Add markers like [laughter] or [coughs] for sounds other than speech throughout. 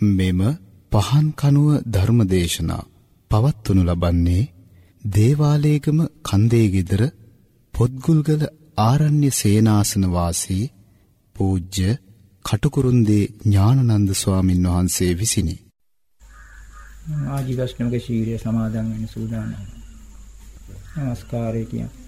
මෙම පහන් කනුව ධර්මදේශනා පවත්වනු ලබන්නේ දේවාලේගම කන්දේ গিදර පොත්ගුල්ගල ආරණ්‍ය සේනාසන වාසී පූජ්‍ය කටුකුරුන්දී ඥානනන්ද ස්වාමින් වහන්සේ විසිනි. ආජීවශ්‍රමක ශීලය සමාදන් වෙන සූදානම්. නමස්කාරය කියන්නේ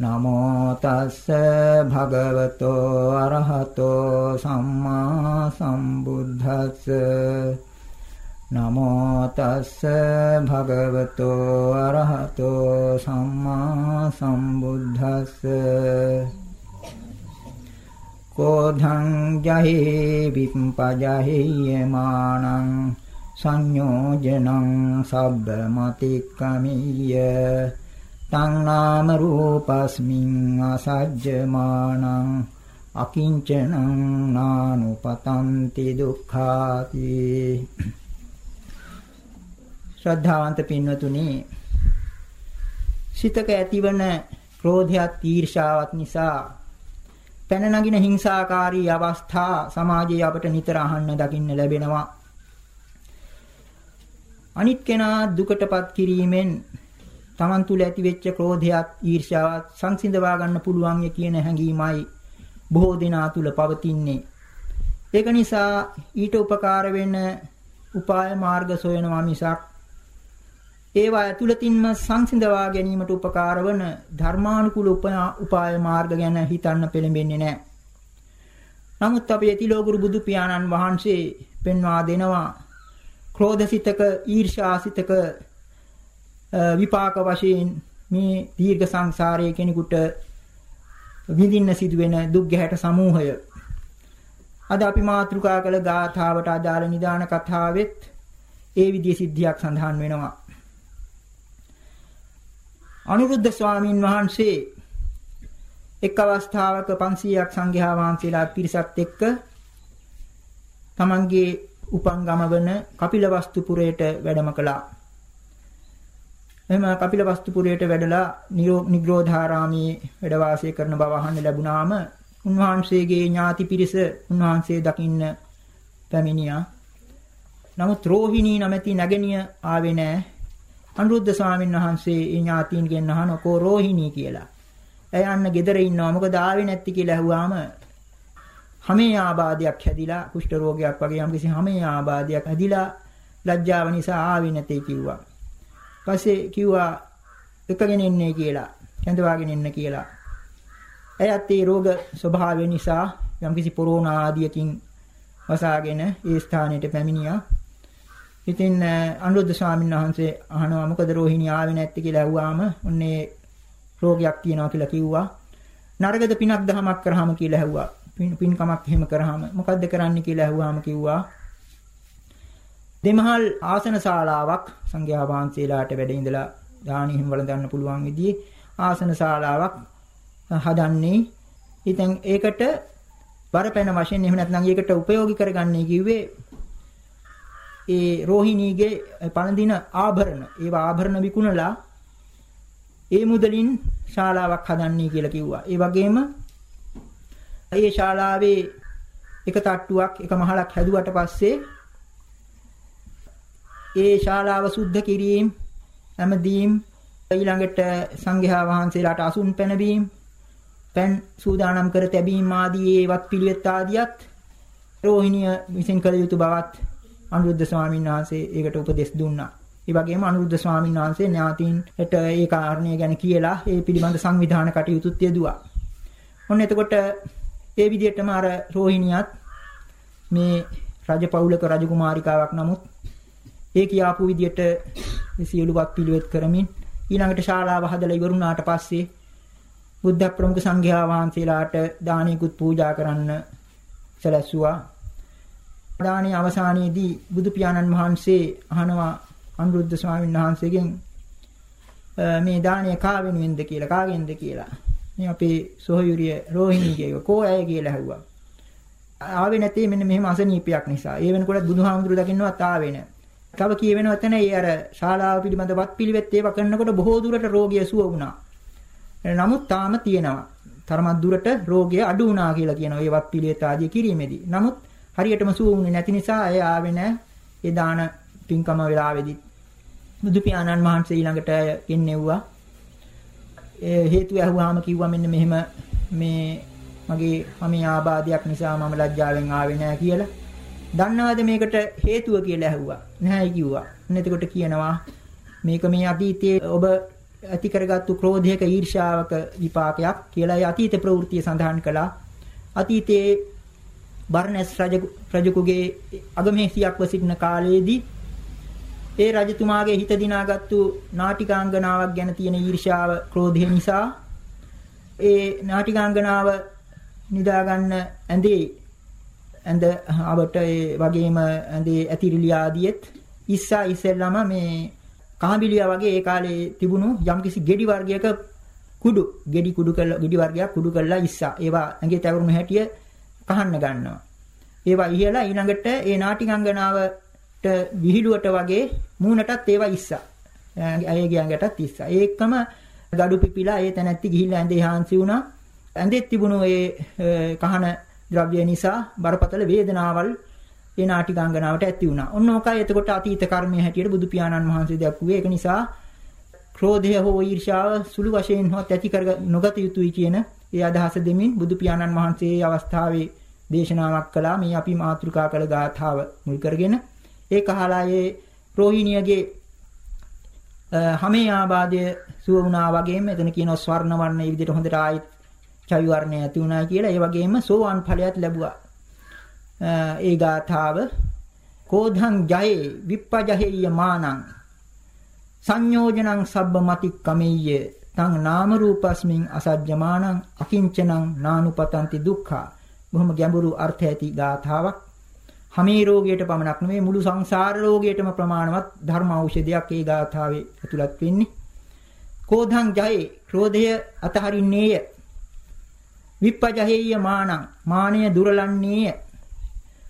නමෝ තස්ස භගවතෝ අරහතෝ සම්මා සම්බුද්දස්ස. නමෝ තස්ස භගවතෝ අරහතෝ සම්මා සම්බුද්දස්ස. කෝධං ජහි විප්පජහි මානං සංයෝජනං සබ්බමතික්කමිය. තං නාම රූපස්මින් අසජ්ජමානං අකිංචනං නානුපතන්ති දුක්ඛාති. ශ්‍රද්ධාවන්ත පින්වතුනි සිතක ඇතිවන ක්‍රෝධයත් ඊර්ෂාවත් නිසා පැන නගින හිංසාකාරී අවස්ථා සමාජයේ අපට නිතර අහන්න දකින්න ලැබෙනවා. අනිත් කෙනා දුකටපත් කිරීමෙන් Taman තුල ඇතිවෙච්ච ක්‍රෝධයත් ඊර්ෂ්‍යාවත් සංසිඳවා ගන්න පුළුවන් කියන හැඟීමයි බොහෝ දෙනා තුල පවතින්නේ. ඒක නිසා ඊට උපකාර වෙන උපාය මාර්ග සොයනවා මිසක් ඒවා ඇතුළතින්ම සංසිඳවා ගැනීමට උපකාර වන ධර්මානුකූල උපාය මාර්ග ගැන හිතන්න පෙළඹෙන්නේ නැහැ. නමුත් අපේ තිලෝගුරු බුදු පියාණන් වහන්සේ පෙන්වා දෙනවා ක්‍රෝධසිතක ඊර්ෂාසිතක විපාක වශයෙන් මේ දීර්ඝ සංසාරයේ කෙනෙකුට විඳින්න සිදුවෙන දුක් ගැහැට සමූහය අද අපි මාතෘකා කළ ගාථාවට අදාළ නිදාන කතාවෙත් ඒ විදිහේ සිද්ධියක් සඳහන් වෙනවා අනුරුද්ධ ස්වාමින් වහන්සේ එක් අවස්ථාවක 500ක් සංඝයා වහන්සේලා පිරිසත් එක්ක තමන්ගේ උපන් ගම වන කපිලවස්තුපුරයට වැඩම කළා. එහම කපිලවස්තුපුරයට වැඩලා නිග්‍රෝධාරාමේ වැඩ වාසය කරන බව අහන්න ලැබුණාම උන්වහන්සේගේ ඥාති පිරිස උන්වහන්සේ දකින්න පැමිණියා. නමුත් රෝහිණී නැමැති නැගණිය ආවේ නැහැ. අනුරුද්ධ ස්වාමීන් වහන්සේ ඒ ඥාතීන්ගෙන් අහන කෝ රෝහිණී කියලා. ඇය අන්න ගෙදර ඉන්නවා. මොකද ආවේ නැති කියලා ඇහුවාම හැමේ ආබාධයක් හැදිලා කුෂ්ඨ රෝගයක් වගේ යම්කිසි හැමේ ආබාධයක් හැදිලා ලැජ්ජාව නිසා ආවේ නැtei කිව්වා. පස්සේ කිව්වා එකගෙන එන්නේ කියලා. කැඳවාගෙන එන්න කියලා. එයත් ඒ රෝග ස්වභාවය නිසා යම්කිසි කොරෝනා ආදියකින් වසාගෙන ඒ ස්ථානයට පැමිණියා. ඉතින් අනුරුද්ධ ස්වාමීන් වහන්සේ අහනවා මොකද රෝහිණී ආවේ නැත්තේ කියලා ඇහුවාම ඔන්නේ රෝගයක් තියෙනවා කියලා කිව්වා. නරකද පිනක් දහමක් කරාම කියලා ඇහුවා. පින් පින්කමක් එහෙම කරාම මොකද්ද කරන්න කියලා ඇහුවාම කිව්වා. දෙමහල් ආසන ශාලාවක් සංඝයා වහන්සේලාට වැඩ ඉඳලා දානි හිම වළඳන්න පුළුවන් විදිහේ ආසන ශාලාවක් හදන්නේ. ඉතින් ඒකට බරපැන වශයෙන් එහෙම නැත්නම් ඒකට ප්‍රයෝගික කරගන්නේ කිව්වේ ඒ රෝහිණීගේ පළඳින ආභරණ ඒවා ආභරණ විකුණලා ඒ මුදලින් ශාලාවක් හදන්නේ කියලා කිව්වා. ඒ වගේම ඒ ශාලාවේ එක තට්ටුවක් එක මහලක් හැදුවට පස්සේ ඒ ශාලාව සුද්ධ කිරීම හැමදීම් ඊළඟට සංඝයා වහන්සේලාට අසුන් පැනවීම පෙන් සූදානම් කර තැබීම ආදී ඒවත් පිළිවෙත් ආදියත් රෝහිණිය විසින් කළ යුතු බවත් අනුරුද්ධ ස්වාමීන් වහන්සේ ඒකට උපදෙස් දුන්නා. ඒ වගේම අනුරුද්ධ ස්වාමීන් වහන්සේ ඥාතීන්ට ඒ කාරණය ගැන කියලා ඒ පිළිබඳ සංවිධාන කටයුතුත් යෙදුවා. ඔන්න එතකොට ඒ විදිහටම අර රෝහිණියත් මේ රජපෞලක රජකුමාරිකාවක් නමුත් ඒ කියාපු විදිහට සියලුවත් පිළිවෙත් කරමින් ඊළඟට ශාලාව හදලා ඉවරුණාට පස්සේ බුද්ධ ප්‍රමුඛ සංඝයා වහන්සේලාට දානීකුත් පූජා කරන්න සැලැස්සුවා. දානීය අවසානයේදී බුදු පියාණන් වහන්සේ අහනවා අනුරුද්ධ ස්වාමීන් වහන්සේගෙන් මේ දානය කා වෙනුවෙන්ද කියලා කාගෙන්ද කියලා. මේ අපේ සොහයුරිය රෝහිණීගේ කෝ අය කියලා ඇහුවා. ආවේ නැtei මෙන්න මෙහෙම අසනීපයක් නිසා. ඒ වෙනකොට බුදුහාමුදුරු දකින්නවත් ආවේ නැහැ. තව කියවෙනවා එතන ඒ අර ශාලාව පිළිබඳ වත් පිළිවෙත් ඒවා කරනකොට බොහෝ දුරට රෝගිය සුව වුණා. නමුත් තාම තියෙනවා. තරමක් දුරට රෝගය අඩු වුණා කියලා කියනවා. ඒ වත් පිළිවෙත් ආදී කිරීමේදී. නමුත් හරියටම සුව වුණේ නැති නිසා අය ආවේ නැහැ. ඒ දාන පින්කම වෙලාවේදී බුදු පියාණන් වහන්සේ ඊළඟට ගෙන්නෙව්වා. ඒ හේතුව ඇහුවාම කිව්වා මෙන්න මෙහෙම මේ මගේ මම ආබාධයක් නිසා මම ලැජ්ජාවෙන් ආවේ නැහැ කියලා. දන්නවද මේකට හේතුව කියලා ඇහුවා. නැහැ කිව්වා. එතකොට කියනවා මේක මේ අතීතයේ ඔබ ඇති කරගත්තු ක්‍රෝධයක ඊර්ෂාවක විපාකයක් කියලා ඒ අතීත ප්‍රවෘත්තිය සඳහන් කළා. අතීතයේ බර්ණස් රජ රජකුගේ අගමේසියක්ව සිටින කාලයේදී ඒ රජතුමාගේ හිත දිනාගත්තු නාටිකාංගනාවක් ගැන තියෙන ඊර්ෂාව ක්‍රෝධය නිසා ඒ නාටිකාංගනාව නිදාගන්න ඇඳේ ඇඳ අවට ඒ වගේම ඇඳේ ඇතිරිලි ආදියෙත් ඉස්සා ඉස්සෙල්ලාම මේ කහබිලියා වගේ ඒ කාලේ තිබුණු යම්කිසි ගෙඩි වර්ගයක කුඩු ගෙඩි කුඩු කළ ගෙඩි වර්ගයක් කුඩු කළා ඉස්සා ඒවා ඇඟේ තවරුණු හැටිය කහන්න ගන්නවා ඒවා ඉහලා ඊළඟට ඒ නාටිකංගනාවට විහිළුවට වගේ මූණටත් ඒවා ඉස්සා. අයගේ ඇඟටත් ඉස්සා. ඒකම gadu පිපිලා ඒ තැනැත්ති ගිහිල්ලා ඇඳේ හාන්සි වුණා. ඇඳෙත් තිබුණු ඒ කහන ද්‍රව්‍ය නිසා බරපතල වේදනාවල් ඒ නාටිකාංගනාවට ඇති වුණා. ඔන්න ඕකයි එතකොට අතීත කර්මයේ හැටියට බුදු පියාණන් වහන්සේ දැක්ුවේ. ඒක නිසා ක්‍රෝධය හෝ ඊර්ෂාව සුළු වශයෙන් හොත් ඇති කර නොගත යුතුයි කියන ඒ අදහස දෙමින් බුදු පියාණන් වහන්සේ අවස්ථාවේ දේශනාවක් කළා. මේ අපි මාතෘකා කළ ගාථාව මුල් කරගෙන ඒක අහලා ඒ රෝහිණියගේ හැමේ ආබාධය සුව වුණා වගේම එතන කියනවා ස්වර්ණ වර්ණ මේ විදිහට හොඳට ආයිත් චවි වර්ණය ඇති වුණා කියලා. ඒ වගේම සෝවාන් ඵලයක් ලැබුවා. ඒ ගාථාව කෝධං ජයේ විප්පජහෙය්‍ය මානං සංයෝජනං සබ්බ මතික්කමෙය්‍ය තං නාම රූපස්මින් අසජ්ජමානං අකිංචනං නානුපතಂತಿ දුක්ඛා. බොහොම ගැඹුරු අර්ථ ඇති ගාථාවක්. හමී රෝගයට පමණක් නෙමෙයි මුළු සංසාර රෝගයටම ප්‍රමාණවත් ධර්ම ඖෂධයක් ඒ ගාථාවේ ඇතුළත් වෙන්නේ. කෝධං ජයේ ක්‍රෝධය අතහරින්නේය. විප්පජහෙය්‍ය මානං මානය දුරලන්නේය.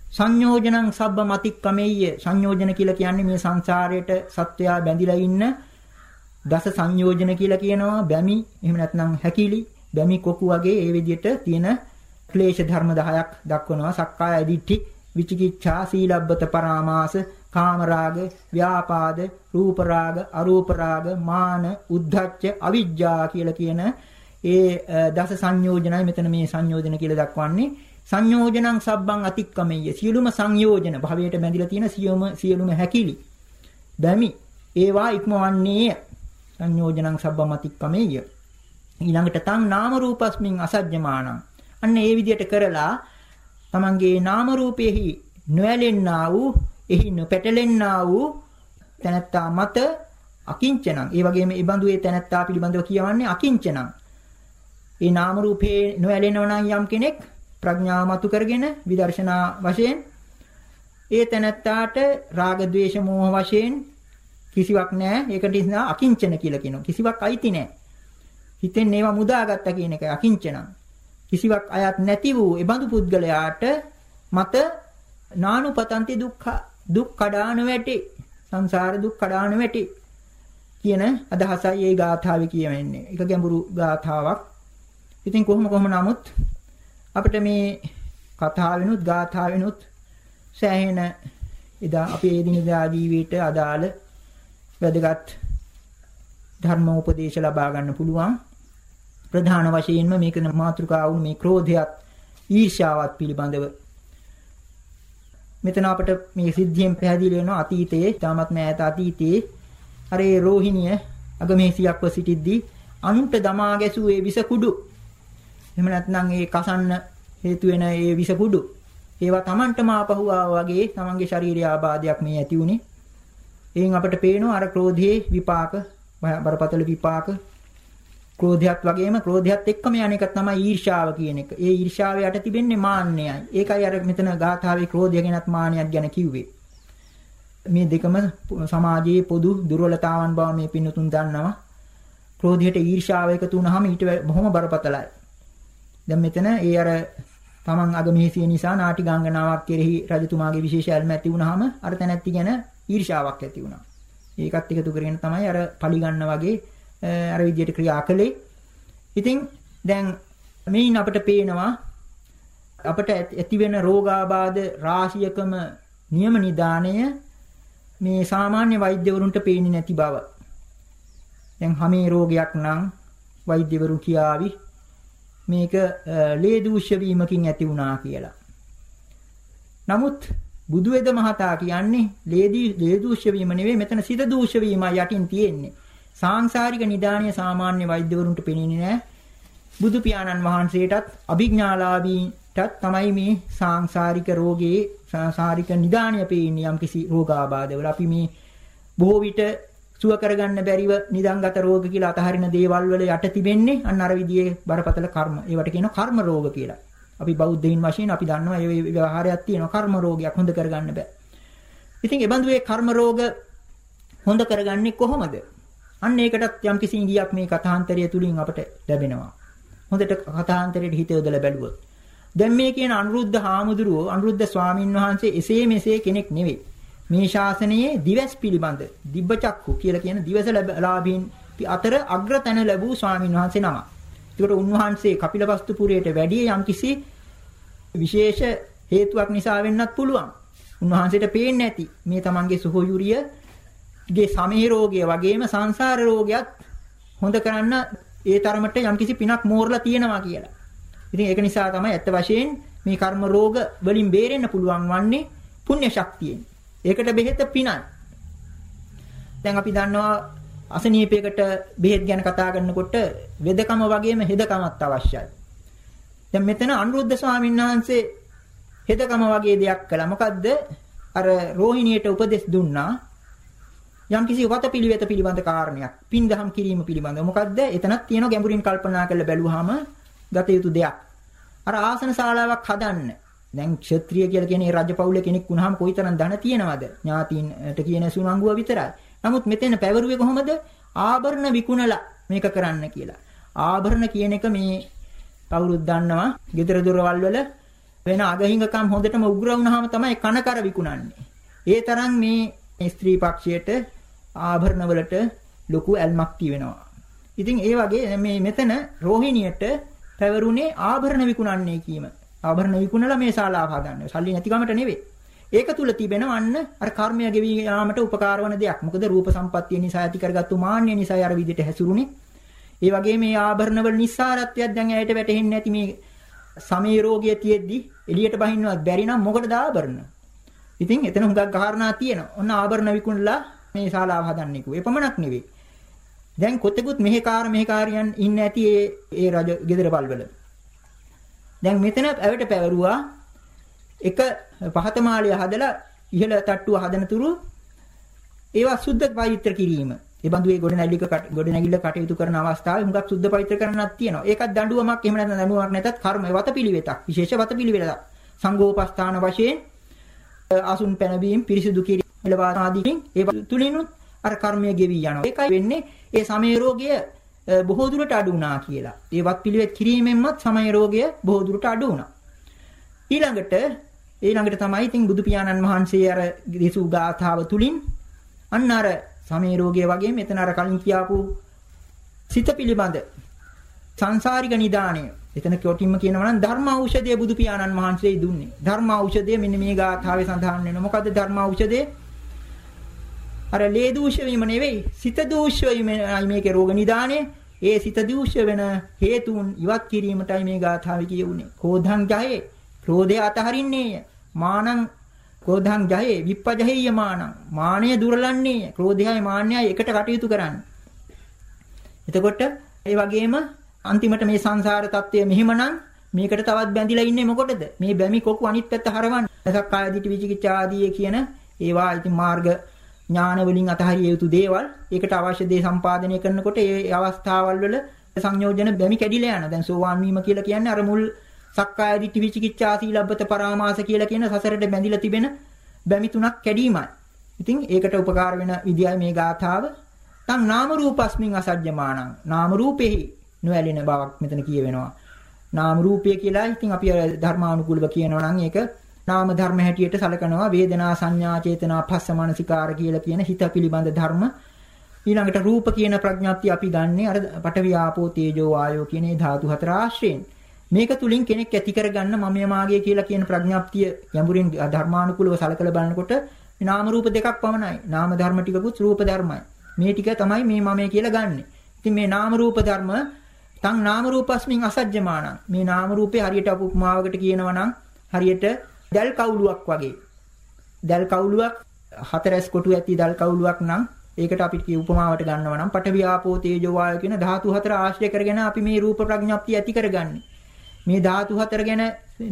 සංයෝජනං සබ්බ මතික්කමෙය්‍ය. සංයෝජන කියලා කියන්නේ මේ සංසාරයට සත්වයා බැඳිලා ඉන්න දස සංයෝජන කියලා කියනවා. බැමි එහෙම නැත්නම් හැකිලි බැමි කොකු වගේ ඒ විදිහට තියෙන ක්ලේශ ධර්ම 10ක් දක්වනවා. සක්කාය දිට්ඨි විචිකිච්ඡා සීලබ්බත පරාමාස කාමරාග ව්‍යාපාද රූපරාග අරූපරාග මාන උද්ධච්ච අවිජ්ජා කියලා කියන ඒ දස සංයෝජනයි මෙතන මේ සංයෝජන කියලා දක්වන්නේ. සංයෝජනං සබ්බං අතික්කමෙය්‍ය. සියලුම සංයෝජන භවයට බැඳිලා තියෙන සියලුම සියලුම හැකිලි. බැමි. ඒවා ඉක්මවන්නේ සංයෝජනං සබ්බං අතික්කමෙය්‍ය. ඊළඟට තං නාම රූපස්මින් අසජ්ජමානං. අන්න ඒ විදිහට කරලා තමන්ගේ නාම රූපෙහි නොඇලෙන්නා වූ එහි නොපැටලෙන්නා වූ තැනැත්තා මත අකිංචනං. ඒ වගේම ඒ බඳු ඒ තැනැත්තා පිළිබඳව කියවන්නේ අකිංචනං. ඒ නාම රූපේ නොඇලෙනව නම් යම් කෙනෙක් ප්‍රඥාව මතු කරගෙන විදර්ශනා වශයෙන් ඒ තැනැත්තාට රාග ద్వේෂ මෝහ වශයෙන් කිසිවක් නැහැ. ඒකට නිසා අකිංචන කියලා කියනවා. කිසිවක් අයිති නැහැ. හිතෙන් ඒවා මුදාගත්තා කියන එකයි අකිංචන. කිසිවක් අයත් නැති වූ ඒ බඳු පුද්ගලයාට මත නානුපතන්ති දුක්ඛ දුක් කඩාන වැටි සංසාර දුක් කඩාන වැටි කියන අදහසයි ඒ ගාථාවේ කියවෙන්නේ. ඒක ගැඹුරු ගාථාවක්. ඉතින් කොහොම කොහොම නමුත් අපිට මේ කතාවෙනුත් ගාථාවෙනුත් සෑහෙන එදා අපේ එදිනදා ජීවිතයට අදාළ වැදගත් ධර්මෝපදේශ ලබා ගන්න පුළුවන්. ප්‍රධාන වශයෙන්ම මේක මාතෘකාව වුණු මේ ක්‍රෝධයත් ඊර්ෂාවත් පිළිබඳව. මෙතන අපිට මේ සිද්ධියෙන් පැහැදිලි වෙනවා අතීතයේ තාමත් මෑත අතීතයේ අර ඒ රෝහිණිය අගමේසියක්ව සිටිද්දී අනුන්ට දමා ගැසූ ඒ විස කුඩු එහෙම නැත්නම් ඒ කසන්න හේතු වෙන ඒ විස කුඩු ඒවා Tamanටම ආපහු වගේ Tamanගේ ශාරීරික ආබාධයක් මේ ඇති උනේ. එයින් අපිට පේනවා අර ක්‍රෝධයේ විපාක බරපතල විපාක ක්‍රෝධයත් වගේම ක්‍රෝධයත් එක්කම යන එක තමයි ඊර්ෂාව කියන එක. ඒ ඊර්ෂාව යට තිබෙන්නේ මාන්නයයි. ඒකයි අර මෙතන ගාථාවේ ක්‍රෝධය ගැනත් මාන්නයක් ගැන කිව්වේ. මේ දෙකම සමාජයේ පොදු දුර්වලතාවන් බව මේ පින්නතුන් දන්නවා. ක්‍රෝධයට ඊර්ෂාව එකතු වුනහම ඊට බොහොම බරපතලයි. දැන් මෙතන ඒ අර තමන් අගමේසිය නිසා නාටි ගංගනාවක් කෙරෙහි රජතුමාගේ විශේෂ ඇල්ම ඇති වුනහම අර තැනැත්ති ගැන ඊර්ෂාවක් ඇති වුණා. ඒකත් එකතු කරගෙන තමයි අර පලි ගන්න වගේ අර විදියට ක්‍රියා කළේ. ඉතින් දැන් මේන් අපිට පේනවා අපිට ඇති වෙන රෝගාබාධ රාශියකම නියම නිදාණය මේ සාමාන්‍ය වෛද්‍යවරුන්ට පේන්නේ නැති බව. දැන් හැමේ රෝගයක් නම් වෛද්‍යවරු කියාවි මේක ලේ දූෂ්‍ය වීමකින් ඇති වුණා කියලා. නමුත් බුදුවේද මහතා කියන්නේ ලේදී ලේ දූෂ්‍ය වීම නෙවෙයි මෙතන සිත දූෂ්‍ය වීමයි යටින් තියෙන්නේ. සාංශාරික නිදානිය සාමාන්‍ය වෛද්‍යවරුන්ට පෙනෙන්නේ නැහැ. බුදු පියාණන් වහන්සේටත් අභිඥාලාභීටත් තමයි මේ සාංශාරික රෝගයේ සාංශාරික නිදානිය පෙන්නේ යම්කිසි රෝගාබාධවල. අපි මේ බොහෝ විට සුව කරගන්න බැරිව නිදන්ගත රෝග කියලා අතහරින දේවල් වල යට තිබෙන්නේ අන්න අර විදිහේ බරපතල කර්ම. ඒවට කියනවා කර්ම රෝග කියලා. අපි බෞද්ධයින් වශයෙන් අපි දන්නවා ඒ ව්‍යවහාරයක් තියෙනවා කර්ම රෝගයක් හොඳ කරගන්න බෑ. ඉතින් ඒ බඳු ඒ කර්ම රෝග හොඳ කරගන්නේ කොහොමද? අන්න ඒකටත් යම් කිසි ඉඟියක් මේ කථාන්තරය තුලින් අපට ලැබෙනවා. හොඳට කථාන්තරයට හිත යොදලා බැලුවොත්. දැන් මේ කියන අනුරුද්ධ හාමුදුරුවෝ අනුරුද්ධ ස්වාමින් වහන්සේ එසේ මෙසේ කෙනෙක් නෙවෙයි. මේ ශාසනයේ දිවස් පිළිබඳ දිබ්බචක්කු කියලා කියන දිවස ලාභීන් අතර අග්‍රතැන ලැබූ ස්වාමින් වහන්සේ නම. ඒකට උන්වහන්සේ කපිලවස්තු පුරයට වැඩි යම්කිසි විශේෂ හේතුවක් නිසා වෙන්නත් පුළුවන්. උන්වහන්සේට පේන්නේ නැති මේ තමන්ගේ සුහොයුරියගේ සමේ රෝගය වගේම සංසාර රෝගයත් හොඳ කරන්න ඒ තරමට යම්කිසි පිනක් මෝරලා තියෙනවා කියලා. ඉතින් ඒක නිසා තමයි ඇත්ත වශයෙන් මේ කර්ම රෝග වලින් බේරෙන්න පුළුවන් වන්නේ පුණ්‍ය ශක්තියෙන්. ඒකට බෙහෙත පිනයි. දැන් අපි දන්නවා අසනීපයකට බෙහෙත් ගැන කතා කරනකොට වෙදකම වගේම හෙදකමත් අවශ්‍යයි. දැන් මෙතන අනුරුද්ධ ස්වාමීන් වහන්සේ හෙදකම වගේ දෙයක් කළා. මොකද්ද? අර රෝහිණියට උපදෙස් දුන්නා. යම්කිසි වතපිළිවෙත පිළිබඳ කාරණයක්. පින්දහම් කිරීම පිළිබඳව. මොකද්ද? එතනක් තියෙන ගැඹුරින් කල්පනා කරලා බැලුවාම ගත යුතු දෙයක්. අර ආසන ශාලාවක් හදන්න. දැන් ක්ෂත්‍රිය කියලා කියන්නේ රජපෞලේ කෙනෙක් වුණාම කොයිතරම් ධන තියෙනවද? ඥාතීන්ට කියන සුනංගුව විතරයි. නමුත් මෙතන පැවරුවේ කොහොමද? ආභරණ විකුණලා මේක කරන්න කියලා. ආභරණ කියන එක මේ කවුරුත් දන්නවා. gedara dorawal වල වෙන අගහිඟකම් හොඳටම උග්‍ර වුණාම තමයි කනකර විකුණන්නේ. ඒ තරම් මේ ස්ත්‍රී පක්ෂයට ආභරණ වලට ලොකු ඇල්මක් තියෙනවා. ඉතින් ඒ වගේ මේ මෙතන රෝහිණියට පැවරුනේ ආභරණ විකුණන්නේ කීම. ආභරණ විකුණලා මේ ශාලාව හදන්නේ. සල්ලි නැතිකමට නෙවෙයි. ඒක තුල තිබෙනවා අන්න අර කර්මය ගෙවි යාමට උපකාර වන දෙයක්. මොකද රූප සම්පත්තිය නිසා ඇති කරගත්තු මාන්නය නිසා අර විදිහට හැසිරුනේ. ඒ වගේ මේ ආභරණ වල නිස්සාරත්වයක් දැන් ඇයට වැටහෙන්නේ නැති මේ සමේ රෝගය තියෙද්දි එළියට බහින්නවත් බැරි නම් මොකටද ආභරණ? ඉතින් එතන හුඟක් කාරණා තියෙනවා. ඔන්න ආභරණ විකුණලා මේ ශාලාව හදන්නේ කෝ. ඒ පමණක් නෙවෙයි. දැන් කොතෙකුත් මෙහෙකාර මෙහෙකාරියන් ඉන්නේ ඇති ඒ ඒ රජ ගෙදර පල්වල. දැන් මෙතන ඇවට පැවරුවා එක පහතමාලිය හදලා ඉහළ තට්ටුව හදන තුරු ඒවා සුද්ධ පවිත්‍ර කිරීම. ඒ බඳු ඒ ගොඩනැගිල්ල ගොඩනැගිල්ල කටයුතු කරන අවස්ථාවේ හුඟක් සුද්ධ පවිත්‍ර කරන්නක් තියෙනවා. ඒකත් දඬුවමක් එහෙම නැත්නම් දඬුවමක් නැතත් කර්ම වතපිලිවෙතක්. විශේෂ වතපිලිවෙතක්. සංඝෝපස්ථාන වශයෙන් අසුන් පැනවීම පිරිසිදු කිරීම එළවා ආදීකින් ඒ තුලිනුත් අර කර්මය ගෙවි යනවා. ඒකයි වෙන්නේ ඒ සමය රෝගය බොහෝ දුරට අඩු වුණා කියලා. ඒ වත් පිළිවෙත් කිරීමෙන්මත් සමය රෝගය බොහෝ දුරට අඩු වුණා. ඊළඟට ඊළඟට තමයි ඉතින් බුදු පියාණන් වහන්සේ අර දේසු ගාථාව තුලින් අන්න අර සමේ රෝගය වගේ මෙතන අර කලින් කියාපු සිත පිළිබඳ සංසාරික නිදාණය එතන කොටින්ම කියනවා නම් ධර්ම ඖෂධය බුදු පියාණන් වහන්සේ දුන්නේ ධර්ම ඖෂධය මෙන්න මේ ගාථාවේ සඳහන් වෙනවා මොකද්ද ධර්ම ඖෂධය අර ලේ දූෂ වීම නෙවෙයි සිත දූෂ වීමයි මේකේ රෝග නිදාණය. ඒ සිත දූෂ වෙන හේතුන් ඉවත් කිරීමටයි මේ ගාථාවේ කියුනේ කෝධං ජහේ ක්‍රෝධය අතහරින්නේය. මානං ක්‍රෝධං ජහේ විප්පජහේය මානං. මානය දුරලන්නේය. ක්‍රෝධයයි මාන්නයයි එකට කටයුතු කරන්න. එතකොට ඒ වගේම අන්තිමට මේ සංසාර தත්වය මෙහිමනම් මේකට තවත් බැඳිලා ඉන්නේ මොකටද? මේ බැමි කොකු අනිත් පැත්ත හරවන්න. සක්කාය දිට්ඨි විචිකිච්ඡා ආදී කියන ඒවා ඉතින් මාර්ග ඥාන වලින් අතහරිය යුතු දේවල් ඒකට අවශ්‍ය දේ සම්පාදනය කරනකොට ඒ අවස්ථාවල් වල සංයෝජන බැමි කැඩිලා යනවා දැන් සෝවාන් වීම කියලා කියන්නේ අර මුල් සක්කාය දිට්ඨි විචිකිච්ඡා සීලබ්බත පරාමාස කියලා කියන සසරට බැඳිලා තිබෙන බැමි තුනක් කැඩීමයි. ඉතින් ඒකට උපකාර වෙන විදියයි මේ ගාථාව. තම් නාම රූපස්මින් අසජ්ජමානං. නාම රූපෙහි නොඇලෙන බවක් මෙතන කියවෙනවා. නාම රූපය කියලා ඉතින් අපි ධර්මානුකූලව කියනවා නම් ඒක නාම ධර්ම හැටියට සලකනවා වේදනා සංඥා චේතනා පස්ස මනසිකාර කියලා කියන හිත පිළිබඳ ධර්ම ඊළඟට රූප කියන ප්‍රඥාප්තිය අපි ගන්නෙ අර පඨවි ආපෝ තේජෝ ආයෝ කියන ධාතු හතර ආශ්‍රයෙන් මේක තුලින් කෙනෙක් ඇති කරගන්න මමය මාගේ කියලා කියන ප්‍රඥාප්තිය යඹුරින් ධර්මානුකූලව සලකලා බලනකොට නාම රූප දෙකක් පමණයි. නාම ධර්ම ටිකකුත් රූප ධර්මයි. මේ ටික තමයි මේ මමය කියලා ගන්නෙ. ඉතින් මේ නාම රූප ධර්ම තං නාම රූපස්මින් අසජ්ජමානං. මේ නාම රූපේ හරියට උපමාවකට කියනවා නම් හරියට දැල් කවුලුවක් වගේ. දැල් කවුලුවක් හතරස් කොටු ඇති දැල් කවුලුවක් නම් ඒකට අපි කිය උපමාවට ගන්නවා නම් පඨවි ආපෝ තේජෝ වායෝ කියන ධාතු හතර ආශ්‍රය කරගෙන අපි මේ රූප ප්‍රඥප්තිය ඇති කරගන්නේ. මේ ධාතු හතර ගැන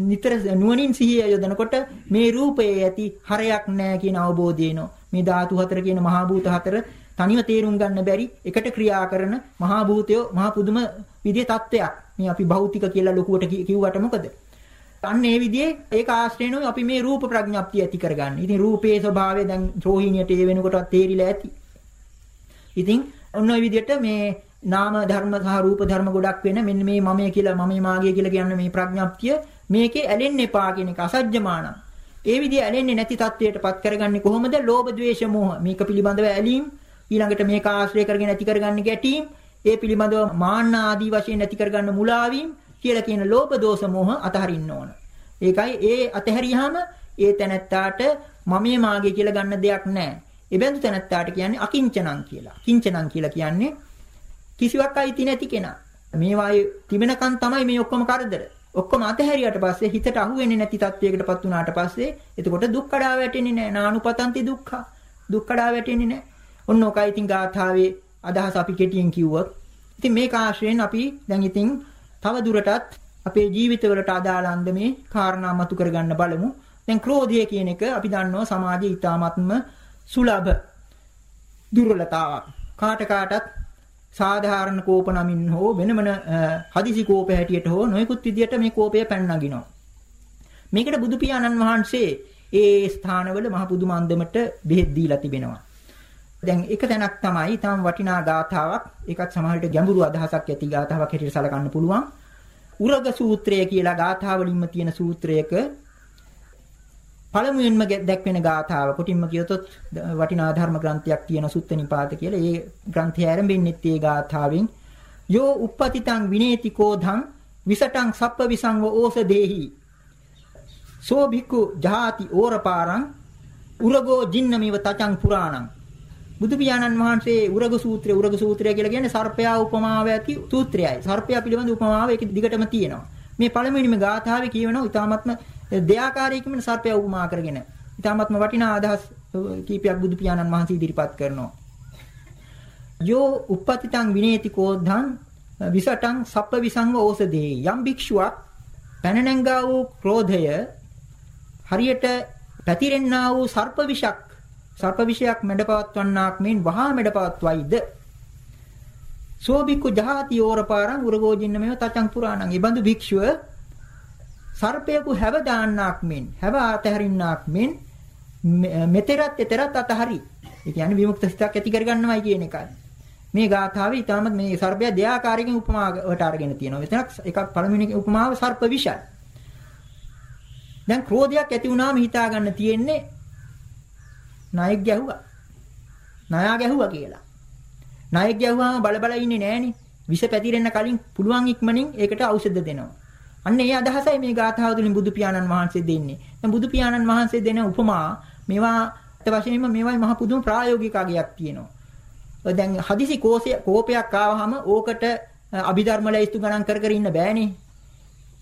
නිතර නුවණින් සිහිය යොදනකොට මේ රූපයේ ඇති හරයක් නැහැ කියන අවබෝධය එනවා. මේ ධාතු හතර කියන මහා භූත හතර තනිව තේරුම් ගන්න බැරි එකට ක්‍රියා කරන මහා භූතයෝ මහා පුදුම විදිහේ தත්වයක්. මේ අපි භෞතික කියලා ලොකුවට කිව්වට මොකද? අන්න ඒ විදිහේ ඒක ආශ්‍රේණුයි අපි මේ රූප ප්‍රඥප්තිය ඇති කරගන්නේ. ඉතින් රූපේ ස්වභාවය දැන් රෝහිණියට ඒ වෙනකොටත් තේරිලා ඇති. ඉතින් ඔන්න ඔය විදිහට මේ නාම ධර්ම සහ රූප ධර්ම ගොඩක් වෙන මෙන්න මේ මමයේ කියලා මමයේ මාගේ කියලා කියන මේ ප්‍රඥාප්තිය මේකේ ඇලෙන්න එපා කියන එක අසජ්ජමාන. ඒ විදිහ ඇලෙන්නේ නැති තත්වයටපත් කරගන්නේ කොහොමද? ලෝභ ද්වේෂ මෝහ මේක පිළිබඳව ඇලීම් ඊළඟට මේක ආශ්‍රය කරගෙන ඇති කරගන්නේ ගැටීම් ඒ පිළිබඳව මාන්න ආදී වශයෙන් ඇති කරගන්න මුලාවීම් කියලා කියන ලෝභ දෝෂ මෝහ අතහරින්න ඕන. ඒකයි ඒ අතහැරියාම ඒ තැනැත්තාට මමයේ මාගේ කියලා ගන්න දෙයක් නැහැ. එබැඳු තැනැත්තාට කියන්නේ අකිංචනං කියලා. කිංචනං කියලා කියන්නේ කිසිවක් අයිති නැති කෙනා. මේ වායේ තිබෙනකන් තමයි මේ ඔක්කොම කරදර. ඔක්කොම අතහැරියට පස්සේ හිතට අහු වෙන්නේ නැති තත්වයකටපත් වුණාට පස්සේ එතකොට දුක් කඩා වැටෙන්නේ නැහැ. නානුපතන්ති දුක්ඛ. දුක් කඩා වැටෙන්නේ නැහැ. ඔන්න ඔකයි ඉතින් ගාථාවේ අදහස අපි කෙටියෙන් කිව්වොත්. ඉතින් මේක ආශ්‍රයෙන් අපි දැන් ඉතින් තව දුරටත් අපේ ජීවිතවලට අදාළ අන්දමේ කාරණා මතු කරගන්න බලමු. දැන් ක්‍රෝධය කියන එක අපි දන්නවා සමාජයේ ඊ타ත්ම සුලභ දුර්වලතාවක්. කාට කාටත් සාධාරණ කෝප නමින් හෝ වෙන වෙන හදිසි කෝප හැටියට හෝ නොයෙකුත් විදියට මේ කෝපය පැන නගිනවා. මේකට බුදු පියාණන් වහන්සේ ඒ ස්ථානවල මහ පුදුම අන්දමට බෙහෙත් දීලා තිබෙනවා. දැන් එක තැනක් තමයි ඊටම වටිනා ගාථාවක්. ඒකත් සමහරවිට ගැඹුරු අදහසක් ඇති ගාථාවක් හැටියට සලකන්න පුළුවන්. උරග සූත්‍රය කියලා ගාථාවලින්ම තියෙන සූත්‍රයක පළමුවෙන්ම දැක්වෙන ගාථාව කොටින්ම කියතොත් වටිනා ධර්ම ග්‍රන්ථයක් තියෙන සුත්ත නිපාත කියලා. ඒ ග්‍රන්ථය ආරම්භෙන්නෙත් ඒ ගාථාවෙන් යෝ uppatitan විනේති කෝධං විසටං සප්ප විසංව ඕස දේහි සෝ භික්ඛු ජාති ඕරපාරං උරගෝ ජින්නමිව තචං පුරාණං බුදු පියාණන් වහන්සේ උරග සූත්‍රය උරග සූත්‍රය කියලා කියන්නේ සර්පයා උපමාව ඇති සූත්‍රයයි. සර්පයා පිළිබඳ උපමාව ඒක දිගටම තියෙනවා. මේ පළමුවෙනිම ගාථාවේ කියවෙනවා ඊ타ත්ම දෙයාකාරයකින් සර්පයා උපමා කරගෙන. ඊ타ත්ම වටිනා අදහස් කීපයක් බුදු පියාණන් වහන්සේ ඉදිරිපත් කරනවා. යෝ uppatitan විනේති කෝද්ධං විසටං සප්ප විසංග ඕසදේ යම් භික්ෂුවක් පැනනංගා වූ ක්‍රෝධය හරියට පැතිරෙන්නා වූ සර්ප විෂක් සර්ප විෂයක් මැඩපවත්වන්නාක් මෙන් වහා මැඩපවත්වයිද සෝබික්කු ජහාති යෝරපාරං උරගෝජින්න මේව තචං පුරාණං. ඒ බඳු භික්ෂුව සර්පයකු හැව දාන්නාක් මෙන් හැව අතහරින්නාක් මෙන් මෙතරත් එතරත් අතහරි. ඒ කියන්නේ විමුක්ත සිතක් ඇති කරගන්නවයි කියන එකයි. මේ ගාථාවේ ඊටමත් මේ සර්පය දෙආකාරයකින් උපමාවට අරගෙන තියෙනවා. එතනක් එකක් පළවෙනි උපමාව සර්ප විෂයි. දැන් ක්‍රෝධයක් ඇති වුණාම හිතා ගන්න තියෙන්නේ ණයෙක් ගැහුවා. ණයා ගැහුවා කියලා. ණයෙක් ගැහුවාම බල බල ඉන්නේ නෑනේ. විෂ පැතිරෙන්න කලින් පුළුවන් ඉක්මනින් ඒකට ඖෂධ දෙනවා. අන්න ඒ අදහසයි මේ ගාථාව තුළින් බුදු පියාණන් වහන්සේ දෙන්නේ. දැන් බුදු පියාණන් වහන්සේ දෙන උපමා මේවා අත වශයෙන්ම මේවයි මහ පුදුම ප්‍රායෝගික අගයක් තියෙනවා. දැන් හදිසි කෝපයක් ආවහම ඕකට අභිධර්ම ලැයිස්තු ගණන් කර කර ඉන්න බෑනේ.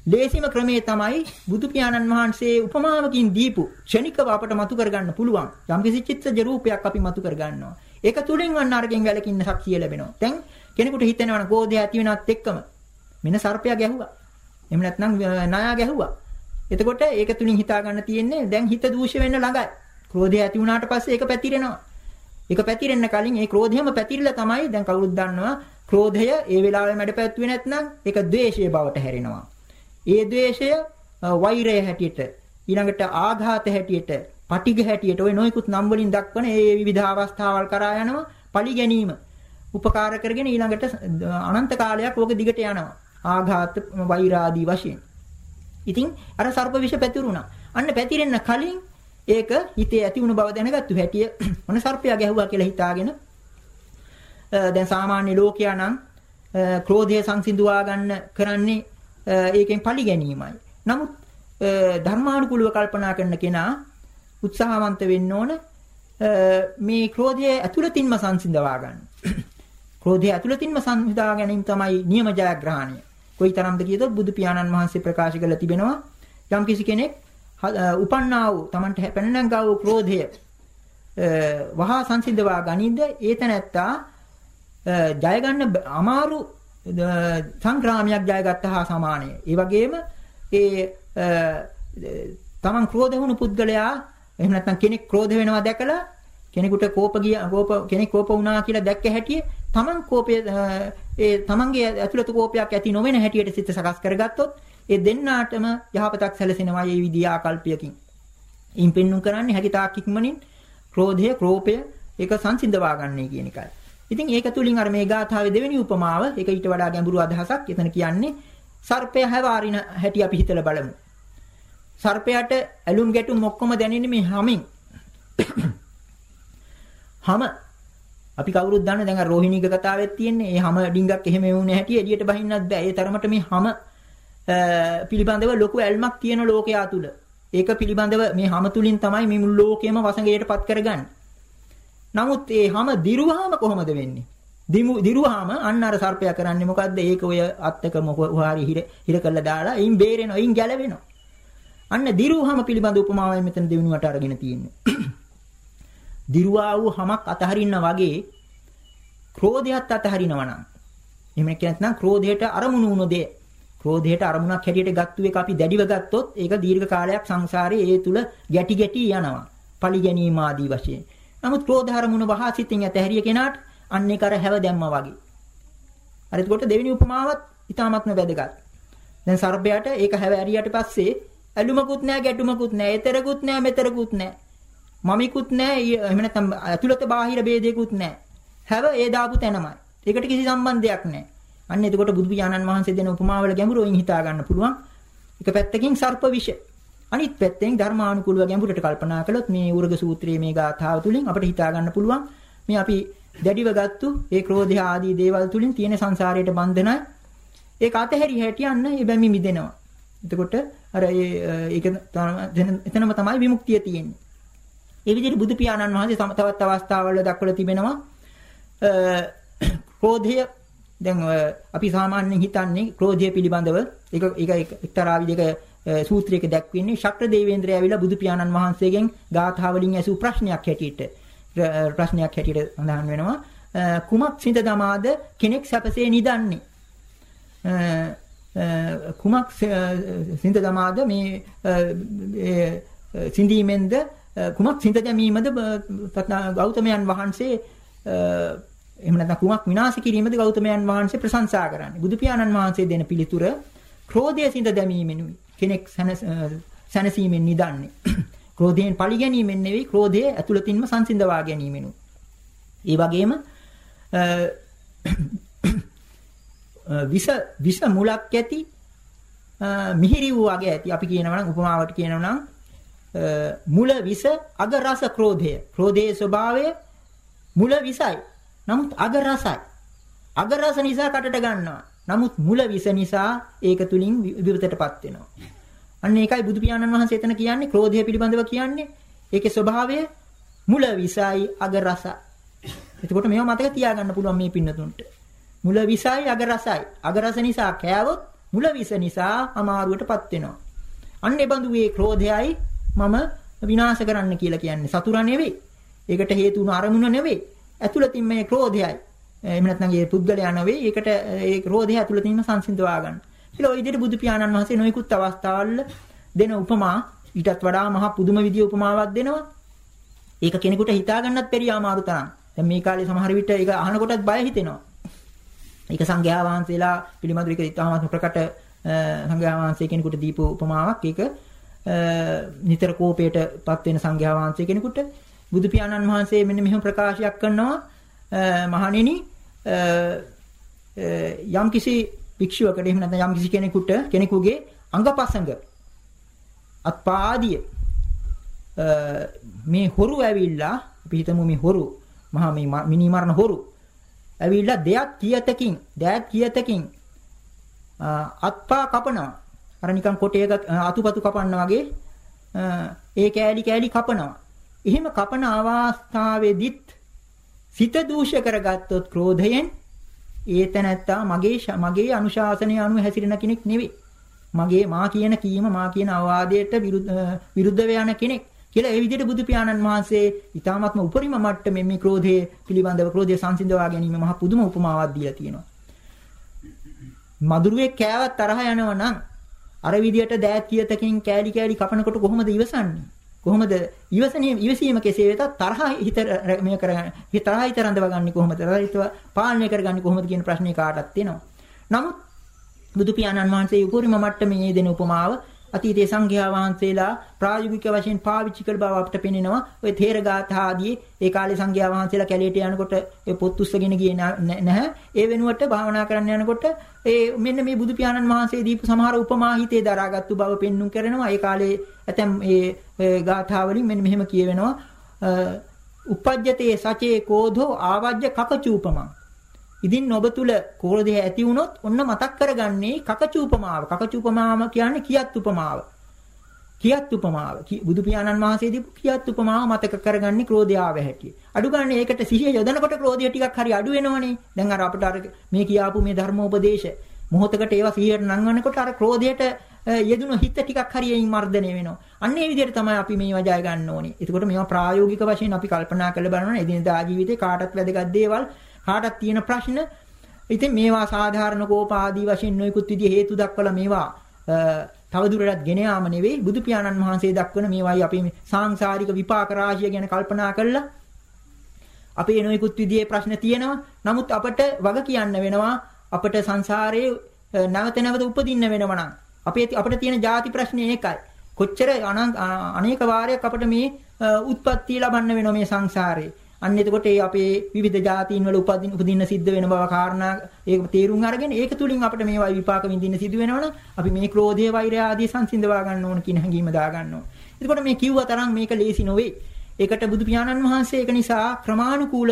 ලේසිම ක්‍රමේ තමයි බුදු පියාණන් වහන්සේ උපමාවකින් දීපු ක්ෂණිකව අපට මතු කරගන්න පුළුවන්. යම් කිසි චිත්තජ රූපයක් අපි මතු කරගන්නවා. ඒක තුලින් වන්න අරගෙන් වැලකින්න ශක්තිය ලැබෙනවා. දැන් කෙනෙකුට හිතෙනවා නම් කෝධය ඇති වෙනවත් එක්කම මෙන්න සර්පයා ගැහුවා. එහෙම නැත්නම් ණයා ගැහුවා. එතකොට ඒක තුලින් හිතා ගන්න තියෙන්නේ දැන් හිත දූෂ්‍ය වෙන්න ළඟයි. ක්‍රෝධය ඇති වුණාට පස්සේ ඒක පැතිරෙනවා. ඒක පැතිරෙන්න කලින් ඒ ක්‍රෝධයම පැතිරිලා තමයි දැන් කවුරුත් දන්නවා ක්‍රෝධය ඒ වෙලාවේ මැඩ පැවැත්වුවේ නැත්නම් ඒක ද්වේෂය බවට හැරෙනවා. ඒ ද්වේෂය වෛරය හැටියට ඊළඟට ආඝාත හැටියට පටිඝ හැටියට ওই නොයිකුත් නම් වලින් දක්වන ඒ විවිධ අවස්ථාවල් කරා යනවා පලි ගැනීම උපකාර කරගෙන ඊළඟට අනන්ත කාලයක් ඕක දිගට යනවා. ආඝාත වෛරාදී වශයෙන්. ඉතින් අර සර්ප විෂ පැතිරුණා. අන්න පැතිරෙන්න කලින් ඒක හිතේ ඇති වුණු බව දැනගත්තු හැටිය [clears throat] මොන සර්පයා ගැහුවා කියලා හිතාගෙන දැන් සාමාන්‍ය ලෝකයා නම් ක්‍රෝධය සංසිඳුවා ගන්න කරන්නේ ඒකෙන් පලි ගැනීමයි. නමුත් ධර්මානුකූලව කල්පනා කරන කෙනා උත්සාහවන්ත වෙන්න ඕන මේ ක්‍රෝධය ඇතුළතින්ම සංසිඳවා ගන්න. [coughs] ක්‍රෝධය ඇතුළතින්ම සංසිඳවා ගැනීම තමයි නියම ජයග්‍රහණය. කොයිතරම්ද කියතොත් බුදු පියාණන් වහන්සේ ප්‍රකාශ කළ තිබෙනවා යම් කිසි කෙනෙක් උපන්නා වූ Tamanට පැනනංගා වූ ක්‍රෝධය වහා සංසිඳවා ගනිද්ද ඒතනැත්තා ජය ගන්න අමාරු සංග්‍රාමයක් ජයගත්ත හා සමානයි. ඒ වගේම ඒ තමන් ක්‍රෝධ වුණු පුද්ගලයා එහෙම නැත්නම් කෙනෙක් ක්‍රෝධ වෙනවා දැකලා කෙනෙකුට කෝප ගිය කෝප කෙනෙක් කෝප වුණා කියලා දැක්ක හැටියේ තමන් කෝපය ඒ තමන්ගේ ඇතුළත කෝපයක් ඇති නොවන හැටියට සිත සකස් කරගත්තොත් ඒ දෙන්නාටම යහපතක් සැලසෙනවා මේ විදිය ආකල්පයකින්. ඉන් පෙන්눔 කරන්නේ හැකි තාක් ඉක්මනින් ක්‍රෝධය, ක්‍රෝපය ඒක සංසිඳවා ගන්නයි කියන එකයි. ඉතින් ඒක තුලින් අර මේ ගාථාවේ දෙවෙනි උපමාව ඒක ඊට වඩා ගැඹුරු අදහසක්. එතන කියන්නේ සර්පය හැවාරින හැටි අපි හිතලා බලමු. සර්පයාට ඇලුම් ගැටුම් ඔක්කොම දැනෙන්නේ මේ හැමින්. [coughs] හැම අපි කවුරුත් දන්න දැන් අර රෝහිණීක කතාවෙත් තියෙන්නේ මේ හැම ඩිංගක් එහෙම වුණේ හැටි එළියට බහින්නත් බෑ. ඒ තරමට මේ හැම පිළිබඳව ලොකු ඇල්මක් තියෙන ලෝකයා තුල. ඒක පිළිබඳව මේ හැම තුලින් තමයි මේ මුළු ලෝකෙම වසඟයටපත් කරගන්නේ. නමුත් ඒ හැම දිරුවාම කොහොමද වෙන්නේ? දිරුවාම අන්න අර සර්පයා කරන්නේ මොකද්ද? ඒක ඔය අත්තක මොහාරි හිර හිර කරලා දාලා එයින් බේරෙනවා, එයින් ගැලවෙනවා. අන්න දිරුවාම පිළිබඳ උපමාවයි මෙතන දෙවෙනුවට අරගෙන තියෙන්නේ. [coughs] දිරුවා වූ හැමක් අතහරින්න වගේ ක්‍රෝධයත් අතහරිනවා නම් එහෙම නැත්නම් ක්‍රෝධයට අරමුණු වුණු දේ ක්‍රෝධයට අරමුණක් හැටියට ගත්තු එක අපි දැඩිව ගත්තොත් ඒක දීර්ඝ කාලයක් සංසාරයේ ඒ තුල ගැටි ගැටි යනවා. පලි ගැනීම ආදී වශයෙන්. නමුත් ක්‍රෝධ අරමුණ වහා සිතින් ඇතහැරිය කෙනාට අන්න ඒක අර හැව දැම්මා වගේ. අර එතකොට දෙවෙනි උපමාවත් ඊටාත්ම වැදගත්. දැන් සර්පයාට ඒක හැව ඇරියට පස්සේ ඇලුමකුත් නැහැ ගැටුමකුත් නැහැ එතරකුත් නැහැ මෙතරකුත් නැහැ. මමිකුත් නැහැ එහෙම නැත්නම් ඇතුළත බාහිර ભેදයකුත් නැහැ. හැව ඒ දාපු තැනමයි. ඒකට කිසි සම්බන්ධයක් නැහැ. අන්න එතකොට බුදු පියාණන් වහන්සේ දෙන උපමාවල ගැඹුරින් හිතා ගන්න පුළුවන්. එක පැත්තකින් සර්ප විෂ. අනිත් පැත්තෙන් ධර්මානුකූලව ගැඹුරට කල්පනා කළොත් මේ උර්ග සූත්‍රයේ මේ ගාථාව තුලින් අපිට හිතා ගන්න පුළුවන් මේ අපි දැඩිව ගත්තු ඒ ක්‍රෝධය ආදී දේවල් තුලින් තියෙන සංසාරයට බන්ධනයි. ඒක අතහැරි හැටියන්න ඒ බැමි මිදෙනවා. එතකොට අර ඒ ඒක එතනම තමයි විමුක්තිය තියෙන්නේ. ඒ විදිහට බුදු පියාණන් වහන්සේ තවත් අවස්ථාවල දක්වලා තිබෙනවා ක්‍රෝධය දැන් අපි සාමාන්‍යයෙන් හිතන්නේ ක්‍රෝධය පිළිබඳව ඒක ඒක එක්තරා විදිහක සූත්‍රයක දැක්වෙන්නේ ශක්‍ර දේවේන්ද්‍රය ඇවිල්ලා බුදු පියාණන් වහන්සේගෙන් ගාථා වලින් ඇසූ ප්‍රශ්නයක් හැටියට ප්‍රශ්නයක් හැටියට සඳහන් වෙනවා කුමක් සිඳ දමාද කෙනෙක් සැපසේ නිදන්නේ කුමක් සිඳ දමාද මේ සිඳීමෙන්ද කුමක් සිඳ දැමීමද ගෞතමයන් වහන්සේ එහෙම නැත්නම් කුමක් විනාශ කිරීමද ගෞතමයන් වහන්සේ ප්‍රශංසා කරන්නේ. බුදු පියාණන් වහන්සේ දෙන පිළිතුර ක්‍රෝධය සිඳ දැමීමෙනුයි. කෙනෙක් සැනසීමෙන් නිදන්නේ. [clears throat] ක්‍රෝධයෙන් පලි ගැනීමෙන් නෙවෙයි ක්‍රෝධය ඇතුළතින්ම සංසිඳවා ගැනීමෙනුයි. ඒ වගේම [clears throat] විස විස මුලක් ඇති මිහිරි වූ වගේ ඇති අපි කියනවා නම් උපමාවට කියනවා නම් මුල විස අග රස ක්‍රෝධය ක්‍රෝධයේ ස්වභාවය මුල විසයි නමුත් අග රසයි. අග රස නිසා කටට ගන්නවා. නමුත් මුල විස නිසා ඒක තුලින් විවිධතටපත් වෙනවා. අන්න ඒකයි බුදු පියාණන් වහන්සේ එතන කියන්නේ ක්‍රෝධය පිළිබඳව කියන්නේ. ඒකේ ස්වභාවය මුල විසයි අග රසයි. එතකොට මේවා මතක තියාගන්න පුළුවන් මේ පින්නතුන්ට. මුල විසයි අග රසයි. අග රස නිසා කෑවොත් මුල විස නිසා අමාරුවටපත් වෙනවා. අන්න ඒ බඳු මේ ක්‍රෝධයයි මම විනාශ කරන්න කියලා කියන්නේ. සතුරා නෙවෙයි. ඒකට හේතු වුණු අරමුණ නෙවෙයි. ඇතුළතින් මේ ක්‍රෝධයයි. එහෙම නැත්නම් ඒ පුද්ගලයා නෙවෙයි. ඒකට ඒ ක්‍රෝධය ඇතුළතින්ම සංසිඳවා ගන්න. ඊළඟ ওই විදිහට බුදු පියාණන් වහන්සේ නොයෙකුත් අවස්ථාවල දෙන උපමා ඊටත් වඩා මහා පුදුම විදිය උපමාවක් දෙනවා. ඒක කෙනෙකුට හිතා ගන්නත් බැරි අමාරු තරම්. දැන් මේ කාලේ සමහර විට ඒක අහනකොටත් බය හිතෙනවා. ඒක සංඝයා වහන්සේලා පිළිබඳව ඒක ඉතාමත් ප්‍රකට සංඝයා වහන්සේ කෙනෙකුට දීපු උපමාවක්. ඒක නිතර කෝපයටපත් වෙන සංඝයා වහන්සේ කෙනෙකුට බුදු පියාණන් වහන්සේ මෙන්න මෙහෙම ප්‍රකාශයක් කරනවා මහණෙනි යම් කිසි භික්ෂුවකට එහෙම නැත්නම් යම් කිසි කෙනෙකුට කෙනෙකුගේ අංගපසංග අත්පාදිය මේ හොරු ඇවිල්ලා අපි හිතමු මේ හොරු මහා මේ මිනි මරණ හොරු ඇවිල්ලා දෙයක් කියතකින් දෑත් කියතකින් අත්පා කපනවා. අර නිකන් කොටයක අතුපතු කපන්න වගේ ඒ කෑලි කෑලි කපනවා. එහෙම කපන අවස්ථාවේදීත් සිත දූෂ කරගත්තොත් ක්‍රෝධයෙන් ඒතනත්තා මගේ මගේ අනුශාසනය අනුව හැසිරෙන කෙනෙක් නෙවෙයි. මගේ මා කියන කීම මා කියන අවවාදයට විරුද්ධ යන කෙනෙක් කියලා ඒ විදිහට බුදු පියාණන් වහන්සේ ඊ타ත්ම උපරිම මට්ටමේ මේ ක්‍රෝධයේ පිළිබඳව ක්‍රෝධය සංසිඳවා ගැනීම මහ පුදුම උපමාවක් දීලා තියෙනවා. මදුරුවේ කෑවත් තරහ යනවා නම් අර විදිහට දෑත් කියතකින් කෑලි කෑලි කපනකොට කොහොමද ඉවසන්නේ? කොහොමද ඉවසනේ ඉවසීම කෙසේ වෙතත් තරහ හිත මේ කරගන්න තරහ හිත රඳවගන්නේ කොහොමද තරහිතව පාලනය කරගන්නේ කොහොමද කියන ප්‍රශ්නේ කාටත් තියෙනවා. නමුත් බුදු පියාණන් වහන්සේ උපරිම මට්ටමේ දෙන උපමාව අතීතයේ සංඝයා වහන්සේලා ප්‍රායෝගික වශයෙන් පාවිච්චි කළ බව අපිට පෙනෙනවා. ඔය තේරගාථා ආදී ඒ කාලේ සංඝයා වහන්සේලා කැලේට යනකොට ඒ පොත් උස්සගෙන ගියේ නැහැ. ඒ වෙනුවට භාවනා කරන්න යනකොට ඒ මෙන්න මේ බුදු පියාණන් වහන්සේ දීපු සමහර උපමා හිතේ දරාගත්තු බව පෙන්눔 කරනවා. ඒ කාලේ ඇතම් ඒ ගාථා වලින් මෙන්න මෙහෙම කියවෙනවා. උපජ්ජතේ සචේ කෝධෝ ආවජ්‍ය කකචූපමං ඉතින් ඔබ තුල කෝරදේ ඇති වුණොත් ඔන්න මතක් කරගන්නේ කකචූපමාව. කකචූපමාව කියන්නේ කියත් උපමාව. කියත් උපමාව බුදු පියාණන් වහන්සේ දීපු කියත් උපමාව මතක කරගන්නේ ක්‍රෝධය ආව හැටි. අඩු ගන්න ඒකට සිහිය යොදනකොට ක්‍රෝධය ටිකක් හරි අඩු වෙනවනේ. දැන් අර අපිට අර මේ කියාපු මේ ධර්මෝපදේශ මොහොතකට ඒවා සිහියට නංවනකොට අර ක්‍රෝධයට යෙදුණු හිත ටිකක් හරි එයින් මර්ධනය වෙනවා. අන්න ඒ විදිහට තමයි අපි මේවා ජය ගන්න ඕනේ. එතකොට මේවා ප්‍රායෝගික වශයෙන් අපි කල්පනා කරලා බලනවා එදිනදා ජීවිතේ කාටත් වැදගත් දේවල් කාටත් තියෙන ප්‍රශ්න ඉතින් මේවා සාධාරණ කෝපාදී වශයෙන් නොයෙකුත් විදිහ හේතු දක්වලා මේවා තවදුරටත් ගෙන යාම නෙවෙයි බුදු පියාණන් වහන්සේ දක්වන මේවායි අපි සාංශාරික විපාක රාශිය ගැන කල්පනා කළා. අපේ නොයෙකුත් විදිහේ ප්‍රශ්න තියෙනවා. නමුත් අපට වග කියන්න වෙනවා අපට සංසාරයේ නැවත නැවත උපදින්න වෙනවා නම් අපේ අපිට තියෙන ಜಾති ප්‍රශ්නේ ඒකයි. කොච්චර අනේක වාරයක් අපිට මේ උත්පත්ති ලබන්න වෙනවා මේ සංසාරේ. අන්න එතකොට ඒ අපේ විවිධ જાතීන් වල උපදින්න උපදින්න සිද්ධ වෙන බව කාරණා ඒක තේරුම් අරගෙන ඒක තුලින් අපිට මේවා විපාක විඳින්න සිදු වෙනවනම් අපි මේ ක්‍රෝධය වෛරය ආදී සංසිඳවා ගන්න ඕන කියන හැඟීම දා ගන්න ඕන. එතකොට මේ කිව්ව තරම් මේක ලේසි නොවේ. ඒකට බුදු පියාණන් වහන්සේ ඒක නිසා ක්‍රමානුකූල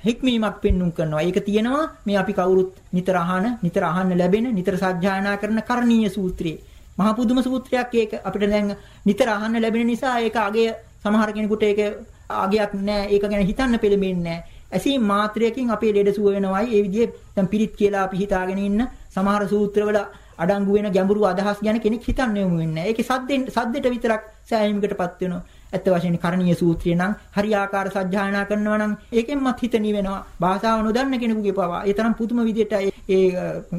හික්මීමක් පෙන්눔 කරනවා. ඒක තියෙනවා මේ අපි කවුරුත් නිතර අහන, නිතර අහන්න ලැබෙන, නිතර සජ්ජායනා කරන කරණීය සූත්‍රයේ. මහා පුදුම සූත්‍රයක් ඒක අපිට දැන් නිතර අහන්න ලැබෙන නිසා ඒක අගය සමහර කෙනෙකුට ඒක අගයක් නැහැ. ඒක ගැන හිතන්න පෙළඹෙන්නේ නැහැ. ඇසීම් මාත්‍රයකින් අපේ ලෙඩ සුව වෙනවයි. ඒ විදිහේ දැන් පිරිත් කියලා අපි හිතාගෙන ඉන්න සමහර සූත්‍රවල අඩංගු වෙන ගැඹුරු අදහස් ගැන කෙනෙක් හිතන්නේ යමු වෙන්නේ නැහැ. ඒකේ සද්දෙන් සද්දෙට විතරක් සෑහීමකටපත් වෙනවා. ඇත්ත වශයෙන්ම කරණීය සූත්‍රය නම් හරියාකාර සජ්ජායනා කරනවා නම් ඒකෙන්මත් හිත නිවෙනවා. භාෂාව නොදන්න කෙනෙකුගේ පවා ඒ තරම් පුදුම විදිහට ඒ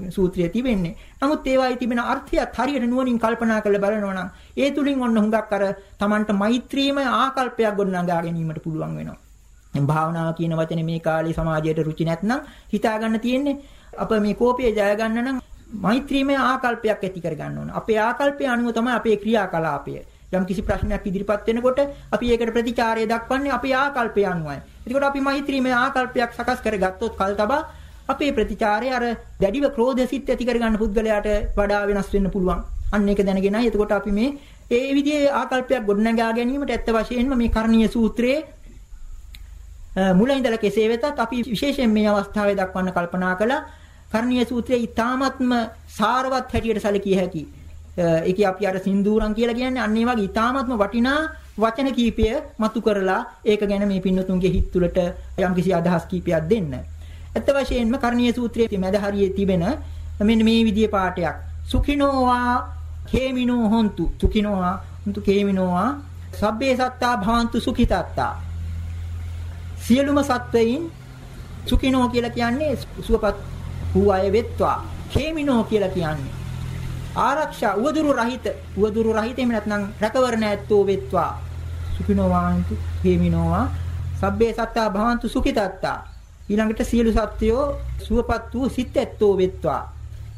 සූත්‍රය තිබෙන්නේ. නමුත් ඒවායේ තිබෙන අර්ථයත් හරියට නුවණින් කල්පනා කරලා බලනවා නම් ඒ තුලින් ඔන්න හුඟක් අර Tamanට මෛත්‍රියම ආකල්පයක් ගොඩනගා ගැනීමට පුළුවන් වෙනවා. දැන් භාවනාව කියන වචනේ මේ කාලේ සමාජයට රුචි නැත්නම් හිතා ගන්න තියෙන්නේ අප මේ කෝපය ජය ගන්න නම් මෛත්‍රීමය ආකල්පයක් ඇති කර ගන්න ඕන. අපේ ආකල්පය අනුව තමයි අපේ ක්‍රියාකලාපය. යම් කිසි ප්‍රශ්නයක් ඉදිරිපත් වෙනකොට අපි ඒකට ප්‍රතිචාරය දක්වන්නේ අපේ ආකල්පය අනුවයි. එතකොට අපි මෛත්‍රීමය ආකල්පයක් සකස් කරගත්තොත් කල් තබා අපේ ප්‍රතිචාරය අර දැඩිව ක්‍රෝධ සිත් ඇති කර ගන්න පුද්ගලයාට වඩා වෙනස් වෙන්න පුළුවන්. අන්න ඒක දැනගෙනයි එතකොට අපි මේ ඒ විදිහේ ආකල්පයක් ගොඩනගා ගැනීමට ඇත්ත වශයෙන්ම මේ කරණීය සූත්‍රයේ මුල ඉඳලා කෙසේ වෙතත් අපි විශේෂයෙන් මේ අවස්ථාවේ දක්වන්න කල්පනා කළා කරණීය සූත්‍රයේ ඊ타ත්ම සාරවත් හැටියට සැලකිය හැකි. ඒකේ අපි අර සින්දූරම් කියලා කියන්නේ අන්න ඒ වගේ ඊ타ත්ම වටිනා වචන කීපය මතු කරලා ඒක ගැන මේ පින්නතුන්ගේ හිත් තුළට යම්කිසි අදහස් කීපයක් දෙන්න. ඇත්ත වශයෙන්ම කරණීය සූත්‍රයේ මැද හරියේ තිබෙන මෙන්න මේ විදිහේ පාඩයක්. සුඛිනෝවා කේමිනෝ හොන්තු සුඛිනෝවා හොන්තු කේමිනෝවා සබ්බේ සත්තා භවන්තු සුඛිතත්තා. සියලුම සත්වයින් සුඛිනෝ කියලා කියන්නේ සුවපත් වූ අය වෙත්වා. කේමිනෝ කියලා කියන්නේ. ආරක්ෂා උවදුරු රහිත උවදුරු රහිත එහෙම නැත්නම් රැකවරණ ඇත්තෝ වෙත්වා. සුඛිනෝ වාන්තු කේමිනෝවා සබ්බේ සත්තා භවන්තු සුඛිතත්තා. ඊළඟට සියලු සත්වයෝ සුවපත් වූ සිත් ඇත්තෝ වෙත්වා.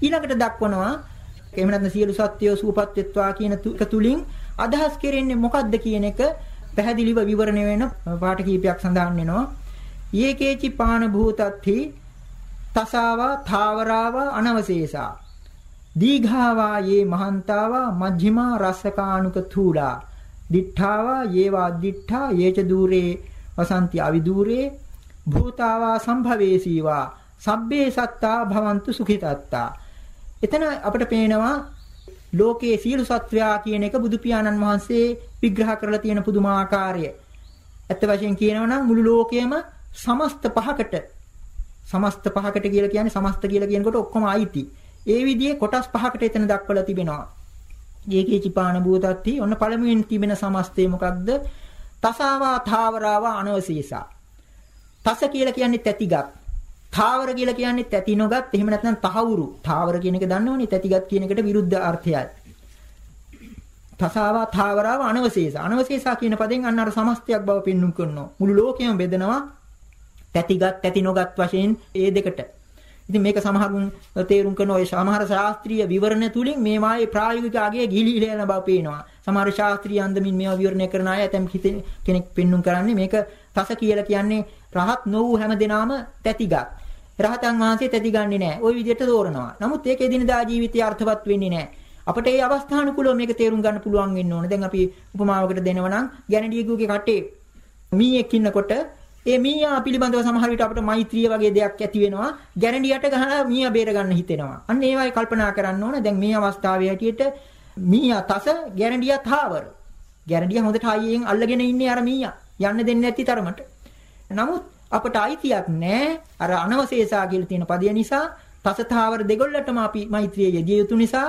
ඊළඟට දක්වනවා එහෙම නැත්නම් සියලු සත්වයෝ සුවපත් වෙත්වා කියන එක තුලින් අදහස් කෙරෙන්නේ මොකක්ද කියන එක පැහැදිලිව විවරණය වෙන පාඨ කීපයක් සඳහන් වෙනවා. යේකේචි පාන භූතත්හි තසාවා ථාවරාවා අනවශේෂා දීඝාවා යේ මහන්තාවා මජ්ක්‍ධිමා රස්සකානුක තූලා දිඨාවා යේවා දිඨා යේච দূරේ වසන්ති අවිදූරේ භූතාවා සම්භවේසීවා සබ්බේ සත්තා භවන්තු සුඛිතත්තා එතන අපිට පේනවා ලෝකයේ සියලු සත්වයා කියන එක බුදු පියාණන් වහන්සේ විග්‍රහ කරලා තියෙන පුදුමාකාරය. ඇත්ත වශයෙන් කියනවා නම් මුළු ලෝකයම සමස්ත පහකට සමස්ත පහකට කියලා කියන්නේ සමස්ත කියලා කියනකොට ඔක්කොම අයිති. ඒ විදිහේ කොටස් පහකට එතන දක්වලා තිබෙනවා. ඒකේ චිපාන භූතත්ති ඔන්න පළමුවෙන් තිබෙන සමස්තය මොකක්ද? තසාවා ථාවරාවා අනවශේෂා. තස කියලා කියන්නේ තැතිගත්. ථාවර කියලා කියන්නේ තැති නොගත්. එහෙම නැත්නම් තහවුරු. ථාවර කියන එක දන්නවනේ තැතිගත් කියන එකට විරුද්ධ අර්ථයයි. තසාවා ථාවරාව අනවශේෂ. අනවශේෂා කියන පදෙන් අන්න අර සමස්තයක් බව පෙන්눔 කරනවා. මුළු ලෝකයම බෙදනවා තැතිගත් තැති නොගත් වශයෙන් ඒ දෙකට. ඉතින් මේක සමහරුන් තේරුම් කරන ඔය සමහර ශාස්ත්‍රීය විවරණ තුලින් මේවායේ ප්‍රායෝගික අගය ගිලිහිලා යන බව පේනවා. සමහර ශාස්ත්‍රීය අන්දමින් මේවා විවරණය කරන අය ඇතම් කෙනෙක් පෙන්눔 කරන්නේ මේක තස කියලා කියන්නේ රහත් නොවූ හැම දිනාම තැතිගත්. රහතන් වහන්සේ තැති ගන්නේ නැහැ. ওই විදිහට තෝරනවා. නමුත් ඒක එදිනදා ජීවිතයේ අර්ථවත් වෙන්නේ නැහැ. අපිට ඒ අවස්ථානුකූලව මේක තේරුම් ගන්න පුළුවන් වෙන්න ඕනේ. දැන් අපි උපමාවකට දෙනවා නම් ගැනඩියගුගේ කටේ මීයක් ඉන්නකොට ඒ මීයා පිළිබඳව සමහර විට අපිට මෛත්‍රිය වගේ දෙයක් ඇති වෙනවා. ගැරන්ඩියට ගහලා මීයා බේර ගන්න හිතෙනවා. අන්න ඒවයි කල්පනා කරන්න ඕන. දැන් මේ අවස්ථාවේ හැටියට මීයා තස ගැරන්ඩියා තාවර. ගැරන්ඩියා හොඳට හයියෙන් අල්ලගෙන ඉන්නේ අර මීයා. යන්න දෙන්නේ නැති තරමට. නමුත් අපට අයිතියක් නැහැ. අර අනවශේෂා කියලා තියෙන පදය නිසා තස තාවර දෙගොල්ලටම අපි මෛත්‍රිය යෙදිය යුතු නිසා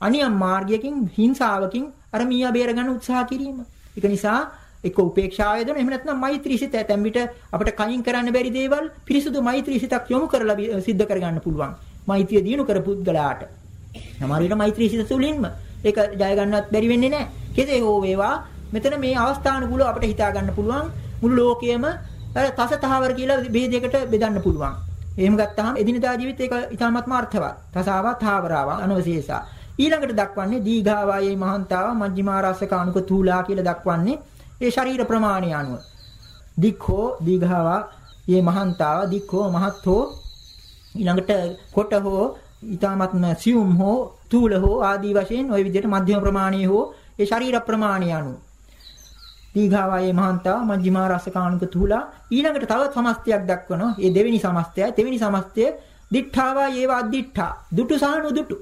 අනියම් මාර්ගයකින් හිංසාවකින් අර මීයා බේර ගන්න උත්සාහ කිරීම. ඒක නිසා එක්ක උපේක්ෂාව යදන එහෙම නැත්නම් මෛත්‍රී සිත ඇතැම් විට අපිට කයින් කරන්න බැරි දේවල් පිරිසුදු මෛත්‍රී සිතක් යොමු කරලා සිද්ධ කරගන්න පුළුවන්. මෛත්‍රිය දිනු කර පුද්ගලයාට. සමහර විට මෛත්‍රී සිත තුලින්ම ඒක ජය ගන්නවත් බැරි වෙන්නේ නැහැ. කෙසේ හෝ වේවා මෙතන මේ අවස්ථානුකූලව අපිට හිතා ගන්න පුළුවන් මුළු ලෝකයේම තසතහවර කියලා ભેදයකට බෙදන්න පුළුවන්. එහෙම ගත්තාම එදිනදා ජීවිතේ ඒක ඉතාමත්ම අර්ථවත්. තසාව තාවරාව අනවශේෂා. ඊළඟට දක්වන්නේ දීඝාවායේ මහන්තාව මජ්ක්‍ධිමා රසක අනුක තූලා කියලා දක්වන්නේ ඒ ශරීර ප්‍රමාණය අනුව. දික්ඛෝ දීඝාවා යේ මහන්තාව දික්ඛෝ මහත්ථෝ ඊළඟට කොට හෝ ඊ타මත්ම සියුම් හෝ තූල හෝ ආදී වශයෙන් ওই විදිහට මධ්‍යම ප්‍රමාණයේ හෝ ඒ ශරීර ප්‍රමාණය අනුව. දීඝාවායේ මහන්තාව මජ්ක්‍ධිමා රසකාණුක තූලා ඊළඟට තවත් සමස්තයක් දක්වනවා. ඒ දෙවෙනි සමස්තයයි තෙවෙනි සමස්තය දිඨාවා ඒවා අදිඨා දුටු සහ නුදුටු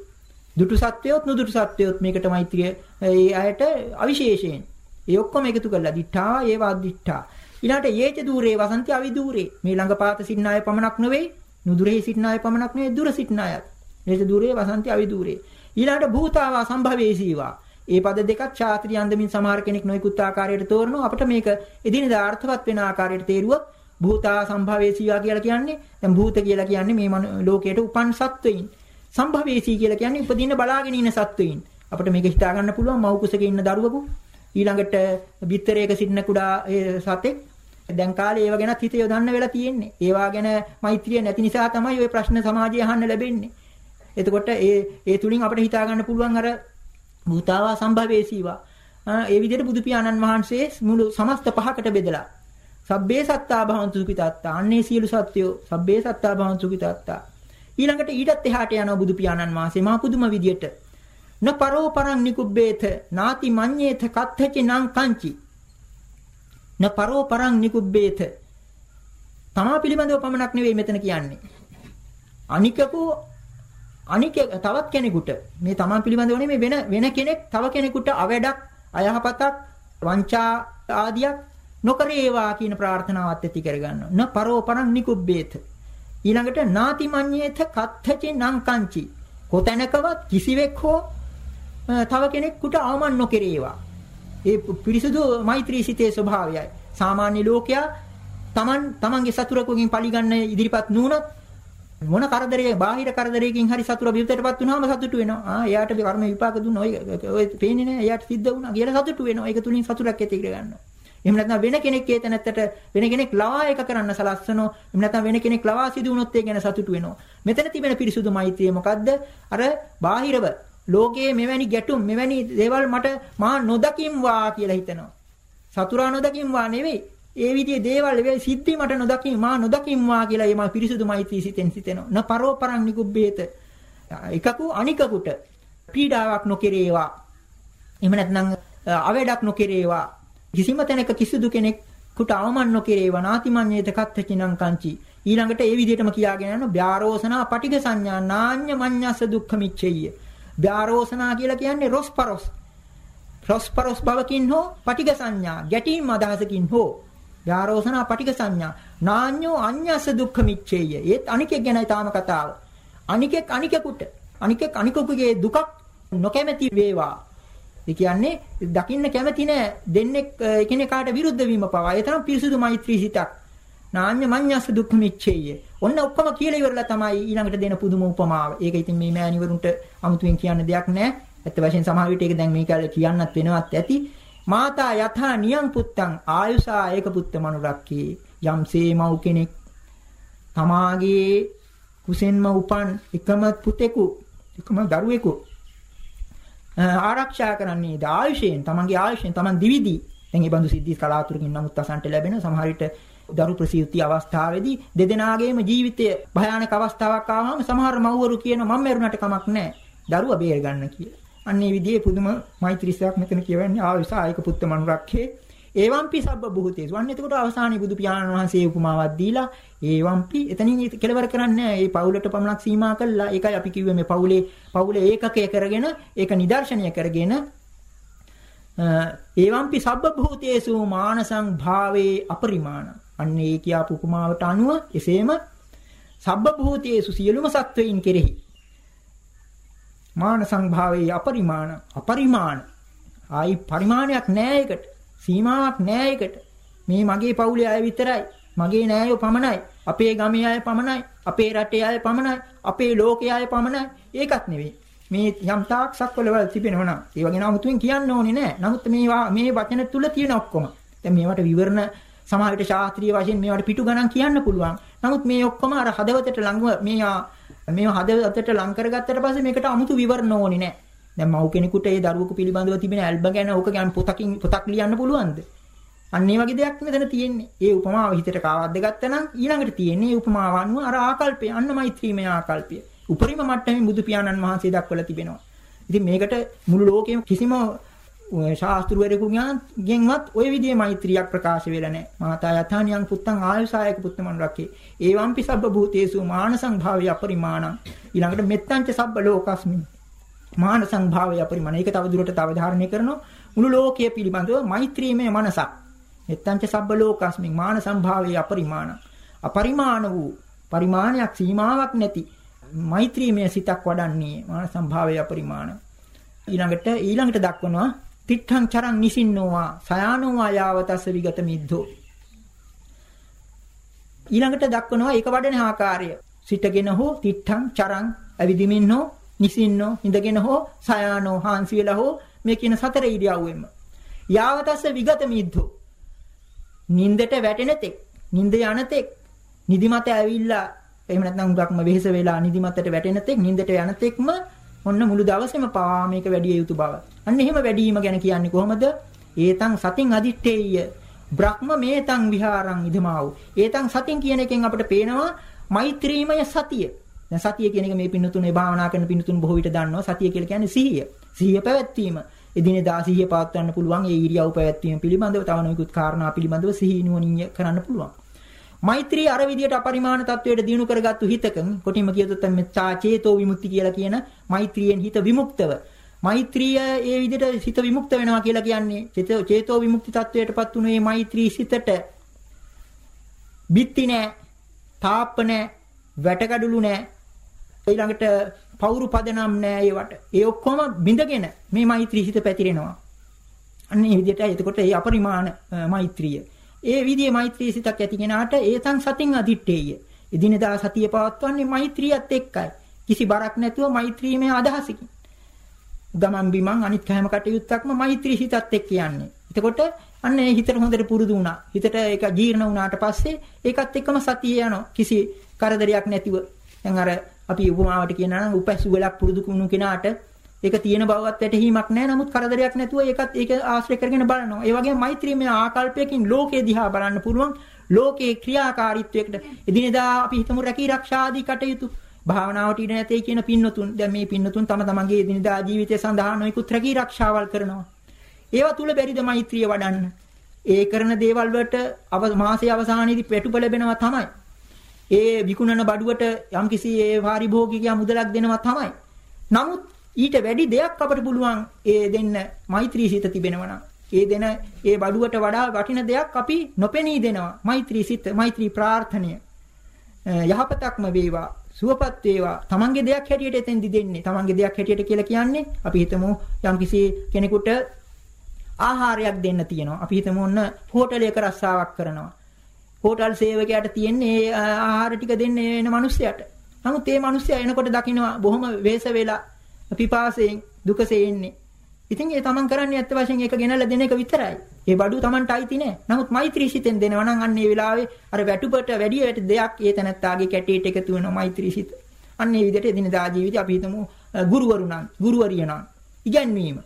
දුටු සත්වයොත් නුදුටු සත්වයොත් මේකටයි ඒ අයට අවිශේෂයෙන් ඒ ඔක්කොම එකතු කරලා දිඨාවා ඒව අදිඨා. ඊළඟට යේච দূරේ වසන්ති අවිදූරේ. මේ ළඟපාත සිටින අය පමණක් නෙවෙයි නුදුරේ සිටින අය පමණක් නෙවෙයි දුර සිටින අයත්. යේච দূරේ වසන්ති අවිදූරේ. ඊළඟට භූතාවා සම්භවේසීවා. ඒ පද දෙකත් ශාස්ත්‍රීය අන්දමින් සමහර කෙනෙක් නොයෙකුත් ආකාරයට තෝරනවා අපිට මේක එදිනෙදා අර්ථවත් වෙන ආකාරයට තේරුවොත් භූතා සම්භවේසීවා කියලා කියන්නේ දැන් භූත කියලා කියන්නේ මේ ලෝකයට උපන් සත්වයින් සම්භවේසී කියලා කියන්නේ උපදින බලාගෙන ඉන්න සත්වයින් අපිට මේක හිතා ගන්න පුළුවන් මව් කුසක ඉන්න දරුවෙකු ඊළඟට බිත්තරයක සිටින කුඩා සතෙක් දැන් කාලේ ඒව ගැනත් හිත යොදන්න වෙලා තියෙන්නේ. ඒවා ගැන මෛත්‍රිය නැති නිසා තමයි ওই ප්‍රශ්න සමාජයේ අහන්න ලැබෙන්නේ. එතකොට ඒ ඒ තුලින් අපිට හිතා ගන්න පුළුවන් අර භූතාවා සම්භවේසීවා. ඒ විදිහට බුදු පියාණන් වහන්සේ මුළු සමස්ත පහකට බෙදලා සබ්බේ සත්තා භවන්තු සුඛිතාත්තා. අන්නේ සියලු සත්වයෝ සබ්බේ සත්තා භවන්තු සුඛිතාත්තා. ඊළඟට ඊටත් එහාට යනවා බුදු පියාණන් වහන්සේ මහා පුදුම විදියට. න පරෝ පරං නිකුබ්බේත නාති මඤ්ඤේත කත්තච නං කංචි. න පරෝ පරං නිකුබ්බේත. තමා පිළිබඳව පමණක් නෙවෙයි මෙතන කියන්නේ. අනිකකෝ අනික තවත් කෙනෙකුට මේ තමන් පිළිබඳව නෙමෙයි වෙන වෙන කෙනෙක් තව කෙනෙකුට අවැඩක් අයහපතක් වංචා ආදියක් නොකරේවා කියන ප්‍රාර්ථනාවත් ඇති කරගන්නවා. න පරෝපරං නිකුබ්බේත. ඊළඟට නාති මඤ්ඤේත කත්තචේ නංකංචි. කොතැනකවත් කිසිවෙක් හෝ තව කෙනෙකුට අවමන් නොකරේවා. ඒ පිරිසුදු මෛත්‍රී සිතේ ස්වභාවයයි. සාමාන්‍ය ලෝකයා තමන් තමන්ගේ සතුරකගෙන් පරිගන්න ඉදිරිපත් නුනොත් මොන කරදරේ බාහිර කරදරයකින් හරි සතුට විවිතටපත් වුණාම සතුටු වෙනවා. ආ එයාට කර්ම විපාක දුන්න ඔය ඔය පේන්නේ නැහැ. එයාට සිද්ධ වුණා කියලා සතුටු වෙනවා. ඒක තුලින් සතුටක් ඇති කර ගන්නවා. එහෙම නැත්නම් වෙන කෙනෙක් ඒ තැනත්තට වෙන කෙනෙක් ලවා එක කරන්න සලස්සනෝ. එහෙම නැත්නම් වෙන කෙනෙක් ලවා සිදු වුණොත් ඒ ගැන සතුටු වෙනවා. මෙතන තිබෙන පිරිසුදු මෛත්‍රිය මොකද්ද? අර බාහිරව ලෝකයේ මෙවැනි ගැටුම් මෙවැනි දේවල් මට මා නොදකින් වා කියලා හිතනවා. සතුරා නොදකින් වා නෙවෙයි. ඒ විදිහේ දේවල් වේ සිද්ධි මට නොදකින් මා නොදකින්වා කියලා එමා පිරිසුදු මෛත්‍රී සිතෙන් සිතෙනවා. න පරෝපරං නිකුබ්බේත. එකකු අනිකකුට පීඩාවක් නොකරේවා. එහෙම නැත්නම් අවේඩක් නොකරේවා. කිසිම තැනක කිසිදු කෙනෙක් කුට අවමන් නොකරේවා. නාතිමඤ්ඤේත කත්තචිනං කංචි. ඊළඟට ඒ විදිහටම කියාගෙන යනවා බ්‍යාරෝසනා පටිඝ සංඥා නාඤ්ඤ මඤ්ඤස්ස දුක්ඛ මිච්ඡෙය්‍ය. බ්‍යාරෝසනා කියලා කියන්නේ රොස්පරොස්. රොස්පරොස් බවකින් හෝ පටිඝ සංඥා ගැටීම් අදහසකින් හෝ යාරෝසනා පටික සංඥා නාඤ්ඤෝ අඤ්ඤස්ස දුක්ඛ මිච්ඡේය. ඒත් අනිකෙක් ගැනයි තාම කතාව. අනිකෙක් අනිකෙකුට අනිකෙක් අනිකෙකුගේ දුකක් නොකැමැති වේවා. ඒ කියන්නේ දකින්න කැමති නෑ දෙන්නෙක් එකිනෙකාට විරුද්ධ වීම පවා. ඒ තරම් පිරිසුදු මෛත්‍රී සිතක් නාඤ්ඤ මඤ්ඤස්ස දුක්ඛ මිච්ඡේය. ඔන්න ඔක්කොම කියලා ඉවරලා තමයි ඊළඟට දෙන පුදුම උපමාව. ඒක ඉතින් මේ මෑණිවරුන්ට අමුතුවෙන් කියන්න දෙයක් නෑ. ඇත්ත වශයෙන් සමහර විට ඒක දැන් මේක කියන්නත් වෙනවත් ඇති. මාතා යථා නියං පුත්තං ආයුසා ඒක පුත්ත මනුරක්කේ. යම්සේ මව් කෙනෙක් තමාගේ කුසෙන්ම උපන් එකම පුතෙකු එකම දරුවෙකු ආරක්ෂා කරන්නේ ද ආයුෂයෙන් තමන්ගේ ආයුෂයෙන් තමන් දිවිදී. දැන් මේ බඳු සිද්ධි කලාතුරකින් නමුත් අසන්ට ලැබෙන සමහර විට දරු ප්‍රසූති අවස්ථාවේදී දෙදෙනාගේම ජීවිතය භයානක අවස්ථාවක් ආවම සමහර මව්වරු කියන මම මරුණට කමක් නැහැ දරුවා බේර ගන්න කියලා. අන්නේ විදිහේ පුදුම මෛත්‍රීසයක් මෙතන කියවන්නේ ආවිසායක පුත්ත මනුරක්ඛේ. ඒවම්පි සබ්බ බුහතේසු. අන්න එතකොට අවසානයේ බුදු පියාණන් වහන්සේ උපමාවක් දීලා ඒවම්පි එතනින් කෙලවර කරන්නේ මේ පවුලට පමණක් සීමා කළා. ඒකයි අපි කිව්වේ මේ පවුලේ පවුලේ ඒකකය කරගෙන ඒක නිදර්ශනය කරගෙන ඒවම්පි සබ්බ භූතේසු මානසං භාවේ අපරිමාණ. අන්න ඒ කියාපු උපමාවට අනුව එසේම සබ්බ භූතේසු සියලුම සත්වයින් කෙරෙහි මානසං භාවේ අපරිමාණ අපරිමාණ. ආයි පරිමාණයක් නෑ ඒකට. සීමාවක් නෑ ඒකට. මේ මගේ පවුලේ අය විතරයි. මගේ නෑයෝ පමණයි. අපේ ගමේ අය පමණයි. අපේ රටේ අය පමණයි. අපේ ලෝකයේ අය පමණයි. ඒකත් නෙවෙයි. මේ යම් තාක් සක්වලවල් තිබෙනවා නම් ඒ වගේ නමුතුන් කියන්න ඕනේ නෑ. නමුත් මේවා මේ වචන තුල තියෙන ඔක්කොම. දැන් මේවට විවරණ සමාජයට ශාස්ත්‍රීය වශයෙන් මේවට පිටු ගණන් කියන්න පුළුවන් නමුත් මේ ඔක්කොම අර හදවතට ළඟ මේ මේ හදවතට ලං කරගත්තට පස්සේ මේකට 아무තු විවරණ ඕනේ නෑ දැන් මව් කෙනෙකුට ඒ දරුවෙකු පිළිබඳව තිබෙන ඇල්බ ගැන ඕක ගැන පොතකින් පොතක් ලියන්න පුළුවන්ද අන්න ඒ වගේ දෙයක් මෙතන තියෙන්නේ. ඒ උපමාව හිතට කාවද්ද ගත්තනම් ඊළඟට තියෙන්නේ ඒ උපමාව අනුව අර ආකල්පය අන්න මෛත්‍රීමය ආකල්පය. උපරිම මට්ටමේ බුදු පියාණන් වහන්සේ දක්වලා තිබෙනවා. ඉතින් මේකට මුළු ලෝකෙම කිසිම ශාස්ත්‍රවරයෙකුගෙන්වත් ওই විදිහේ මෛත්‍රියක් ප්‍රකාශ වෙලා නැහැ. මාතා යථානියං පුත්තං ආයුසායක පුත්තමන් රක්කේ. ඒවම්පි සබ්බ භූතේසු මානසං භාවය අපරිමාණං. ඊළඟට මෙත්තංච සබ්බ ලෝකස්මින්. මානසං භාවය අපරිමාණ. ඒක තව දුරට තව ධාරණය කරනවා. මුළු ලෝකයේ පිළිබඳව මෛත්‍රීමය මනසක්. මෙත්තංච සබ්බ ලෝකස්මින් මානසං භාවය අපරිමාණ. අපරිමාණ වූ පරිමාණයක් සීමාවක් නැති මෛත්‍රීමය සිතක් වඩන්නේ මානසං භාවය අපරිමාණ. ඊළඟට ඊළඟට දක්වනවා තිට්ඨං චරං නිසින්නෝවා සයානෝවා යාවතස්ස විගත මිද්දෝ. ඊළඟට දක්වනවා ඒක වඩන ආකාරය. සිටගෙන හෝ තිට්ඨං චරං ඇවිදිමින් හෝ නිසින්නෝ ඉඳගෙන හෝ සයානෝ හාන්සි වෙලා හෝ මේ කියන සතර ඉරියව්වෙම. යාවතස්ස විගත මිද්දෝ. නින්දට වැටෙන තෙක් නින්ද යන තෙක් නිදිමත ඇවිල්ලා එහෙම නැත්නම් උගක්ම වෙහෙස වෙලා නිදිමතට වැටෙන තෙක් නින්දට යන තෙක්ම ඔන්න මුළු දවසේම පවා මේක වැඩි යුතු බව. අන්න එහෙම වැඩිම ගැන කියන්නේ කොහොමද? ඒතං සතින් අදිත්තේය. බ්‍රහ්ම මේතං විහාරං ඉදමාවු. ඒතං සතින් කියන එකෙන් අපිට පේනවා මෛත්‍රීමය සතිය. දැන් සතිය කියන එක මේ පින්නතුනේ භාවනා කරන පින්නතුන් බොහෝ විට දන්නවා. සතිය කියලා කියන්නේ සිහිය. සිහිය පැවැත්වීම. එදිනෙදා සිහිය පවත්වන්න පුළුවන්. ඒ ඉරියව් පැවැත්වීම පිළිබඳව තව නොයෙකුත් කාරණා පිළිබඳව සිහිය නුවණින් කරන්න පුළුවන්. මෛත්‍රී අර විදියට අපරිමාණ තත්වයට දිනු කරගත්තු හිතකන් කොටිම කියතොත් මේ චේතෝ විමුක්ති කියලා කියන මෛත්‍රියෙන් හිත විමුක්තව මෛත්‍රිය ඒ විදිහට හිත විමුක්ත වෙනවා කියලා කියන්නේ. චේතෝ විමුක්ති තත්වයටපත් වුණු මේ මෛත්‍රී සිතට. බිත්ති නෑ තාප්ප නෑ වැටකඩලු නෑ. ඊළඟට පවුරු පදනම් නෑ ඒවට. ඒ ඔක්කොම බිඳගෙන මේ මෛත්‍රී හිත පැතිරෙනවා. අන්න ඒ විදිහට එතකොට ඒ අපරිමාණ මෛත්‍රිය. ඒ විදිහේ මෛත්‍රී සිතක් ඇති කෙනාට ඒතං සතින් අදිත්තේය. එදිනෙදා සතිය පවත්වන්නේ මෛත්‍රියත් එක්කයි. කිසි බරක් නැතුව මෛත්‍රීමේ අදහසකින්. ගමන් බිමන් අනිත් හැම කටයුත්තක්ම මෛත්‍රී හිතත් එක්ක යන්නේ. එතකොට අන්න ඒ හිතට හොඳට පුරුදු වුණා. හිතට ඒක ජීර්ණ වුණාට පස්සේ ඒකත් එක්කම සතිය යනවා. කිසි කරදරයක් නැතිව. දැන් අර අපි උපමාවට කියනවා නම් උපැසු වෙලක් පුරුදු වුණු කෙනාට ඒක තියෙන බවවත් වැටහීමක් නැහැ. නමුත් කරදරයක් නැතුව ඒකත් ඒක ආශ්‍රය කරගෙන බලනවා. ඒ වගේම මෛත්‍රීමය ආකල්පයකින් ලෝකේ දිහා බලන්න පුළුවන්. ලෝකේ ක්‍රියාකාරීත්වයකට එදිනෙදා අපි හිතමු රැකී ආරක්ෂාදී කටයුතු භාවනාවට ඉඩ නැtei කියන පින්නතුන් දැන් මේ පින්නතුන් තම තමන්ගේ එදිනෙදා ජීවිතය සඳහා නොයෙකුත් රැකී ආරක්ෂාවල් කරනවා. ඒවා තුල බැරිද මෛත්‍රිය වඩන්න? ඒ කරන දේවල් වලට මාසයේ අවසානයේදී පෙටුප ලැබෙනවා තමයි. ඒ විකුණන බඩුවට යම්කිසි ඒ පාරිභෝගිකය මුදලක් දෙනවා තමයි. නමුත් ඊට වැඩි දෙයක් අපට පුළුවන් ඒ දෙන්න මෛත්‍රී සිත තිබෙනවා ඒ දෙන ඒ බඩුවට වඩා වටින දෙයක් අපි නොපෙනී දෙනවා මෛත්‍රී සිත මෛත්‍රී ප්‍රාර්ථනය යහපතක්ම වේවා සුවපත් වේවා තමන්ගේ දෙයක් හැටියට එතෙන්දි දෙන්නේ තමන්ගේ දෙයක් හැටියට කියලා කියන්නේ අපි හිතමු යම්කිසි කෙනෙකුට ආහාරයක් දෙන්න තියෙනවා අපි හිතමු ඔන්න හෝටලයක රස්සාවක් කරනවා හෝටල් සේවකයාට තියෙන්නේ ආහාර ටික දෙන්න එන මිනිස්සයාට නමුත් මේ මිනිස්සයා එනකොට දකින්නවා බොහොම වෙහෙස වෙලා පිපාසයෙන් දුකසේ ඉන්නේ. ඉතින් ඒ තමන් කරන්නේ ඇත්ත වශයෙන් ඒක ගෙනල්ලා දෙන එක විතරයි. ඒ බඩු තමන්ට අයිති නෑ. නමුත් මෛත්‍රී සිතෙන් දෙනවා නම් අන්න ඒ වෙලාවේ අර වැටුපට වැඩි වැඩි දෙයක් ඒ තැනත්තාගේ කැටේට එකතු වෙනවා මෛත්‍රී සිත. අන්න ඒ විදිහට එදිනදා ජීවිතේ අපි හිතමු ගුරුවරු නම් ගුරුවරිය නම් ඉගැන්වීම.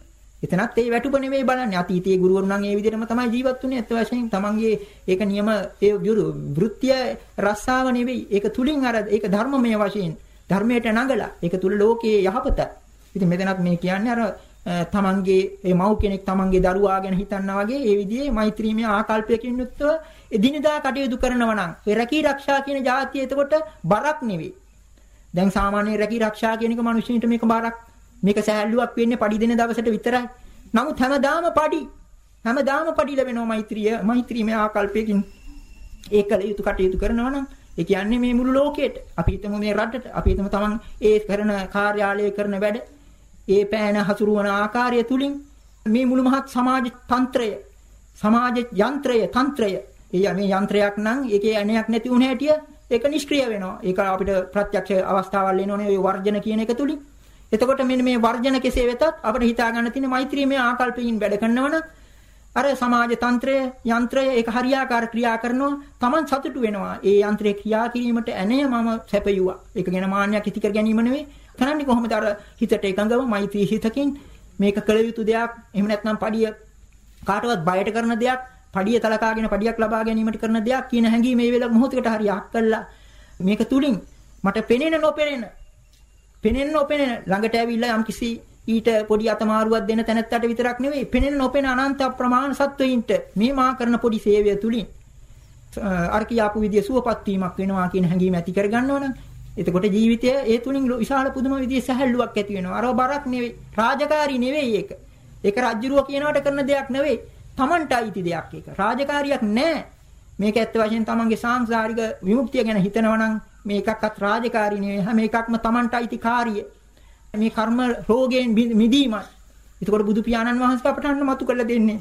එතනත් ඒ වැටුප නෙමෙයි බලන්නේ අතීතයේ ගුරුවරු නම් ඒ විදිහටම තමයි ජීවත් වුනේ ඇත්ත වශයෙන් තමන්ගේ ඒක නියම ඒ වෘත්‍ය රස්සාව නෙවෙයි. ඒක තුලින් අර ඒක ධර්මමය වශයෙන් ධර්මයට නඟලා ඒක තුල ලෝකයේ යහපත ඉතින් මෙතනත් මේ කියන්නේ අර තමන්ගේ ඒ මව් කෙනෙක් තමන්ගේ දරුවා ගැන හිතනවා වගේ ඒ විදිහේ මෛත්‍රීමය ආකල්පයකින් යුක්තව එදිනදා කටයුතු කරනවා නම් ඒ රැකී ආරක්ෂා කියන જાතිය එතකොට බරක් නෙවෙයි. දැන් සාමාන්‍ය රැකී ආරක්ෂා කියන එක මිනිස්සුන්ට මේක බරක්. මේක සෑහලුවක් වෙන්නේ පඩි දෙන දවසට විතරයි. නමුත් හැමදාම පඩි. හැමදාම පඩි ලැබෙනවා මෛත්‍රිය මෛත්‍රීමය ආකල්පයකින් ඒකල යුතු කටයුතු කරනවා නම් ඒ කියන්නේ මේ මුළු ලෝකෙට අපි හිතමු මේ රටට අපි හිතමු තමන් ඒ කරන කාර්යාලය කරන වැඩ ඒ පෑන හසුරුවන ආකාරය තුලින් මේ මුළු මහත් සමාජ තන්ත්‍රය සමාජ යන්ත්‍රය තන්ත්‍රය. ඒ මේ යන්ත්‍රයක් නම් ඒකේ ඇණයක් නැති වුණ හැටිය ඒක නිෂ්ක්‍රිය වෙනවා. ඒක අපිට ප්‍රත්‍යක්ෂ අවස්ථාවල් එනෝනේ ඔය වර්ජන කියන එක තුලින්. එතකොට මෙන්න මේ වර්ජන කෙසේ වෙතත් අපිට හිතා ගන්න තියෙන මෛත්‍රීමය ආකල්පයෙන් වැඩ කරනවනම් අර සමාජ තන්ත්‍රය යන්ත්‍රය ඒක හරියාකාර ක්‍රියා කරනවා. Taman සතුටු වෙනවා. ඒ යන්ත්‍රය ක්‍රියා කිරීමට ඇණය මම සැපයුවා. ඒක ගැන මාන්නයක් ඉති කර ගැනීම නෙවෙයි. කරන්නේ කොහොමද? අර හිතට එකඟව මෛත්‍රී හිතකින් මේක කළ යුතු දෙයක්. එහෙම නැත්නම් පඩිය කාටවත් බයට කරන දෙයක් පඩිය තලකාගෙන පඩියක් ලබා ගැනීමට කරන දෙයක් කියන හැඟීම මේ වෙලාව මොහොතකට හරි අක් කළා. මේක තුලින් මට පෙනෙන නොපෙනෙන පෙනෙන නොපෙනෙන ළඟට ඇවිල්ලා යම් කිසි ඊට පොඩි අතමාරුවක් දෙන තැනැත්තට විතරක් නෙවෙයි පෙනෙන නොපෙන අනන්ත ප්‍රමාණ සත්වයින්ට මේ මා කරන පොඩි සේවය තුලින් අර කියාපු විදිය සුවපත් වීමක් වෙනවා කියන හැඟීම ඇති කර ගන්නවනම් එතකොට ජීවිතය ඒ තුලින් විශාල පුදුම විදිහේ සැහැල්ලුවක් ඇති වෙනවා. අර බරක් නෙවෙයි, රාජකාරී නෙවෙයි ඒක. ඒක රජ්ජුරුව කියනවට කරන දෙයක් නෙවෙයි. Tamanට අයිති දෙයක් ඒක. රාජකාරියක් නෑ. මේක ඇත්ත වශයෙන් Tamanගේ සාංශාරික විමුක්තිය ගැන හිතනවා නම් මේකක්වත් රාජකාරී නෙවෙයි. හැම එකක්ම Tamanට අයිති කාර්යය. මේ කර්ම රෝගයෙන් මිදීමයි. එතකොට බුදු පියාණන් වහන්සේ අපට අන්න මතු කරලා දෙන්නේ.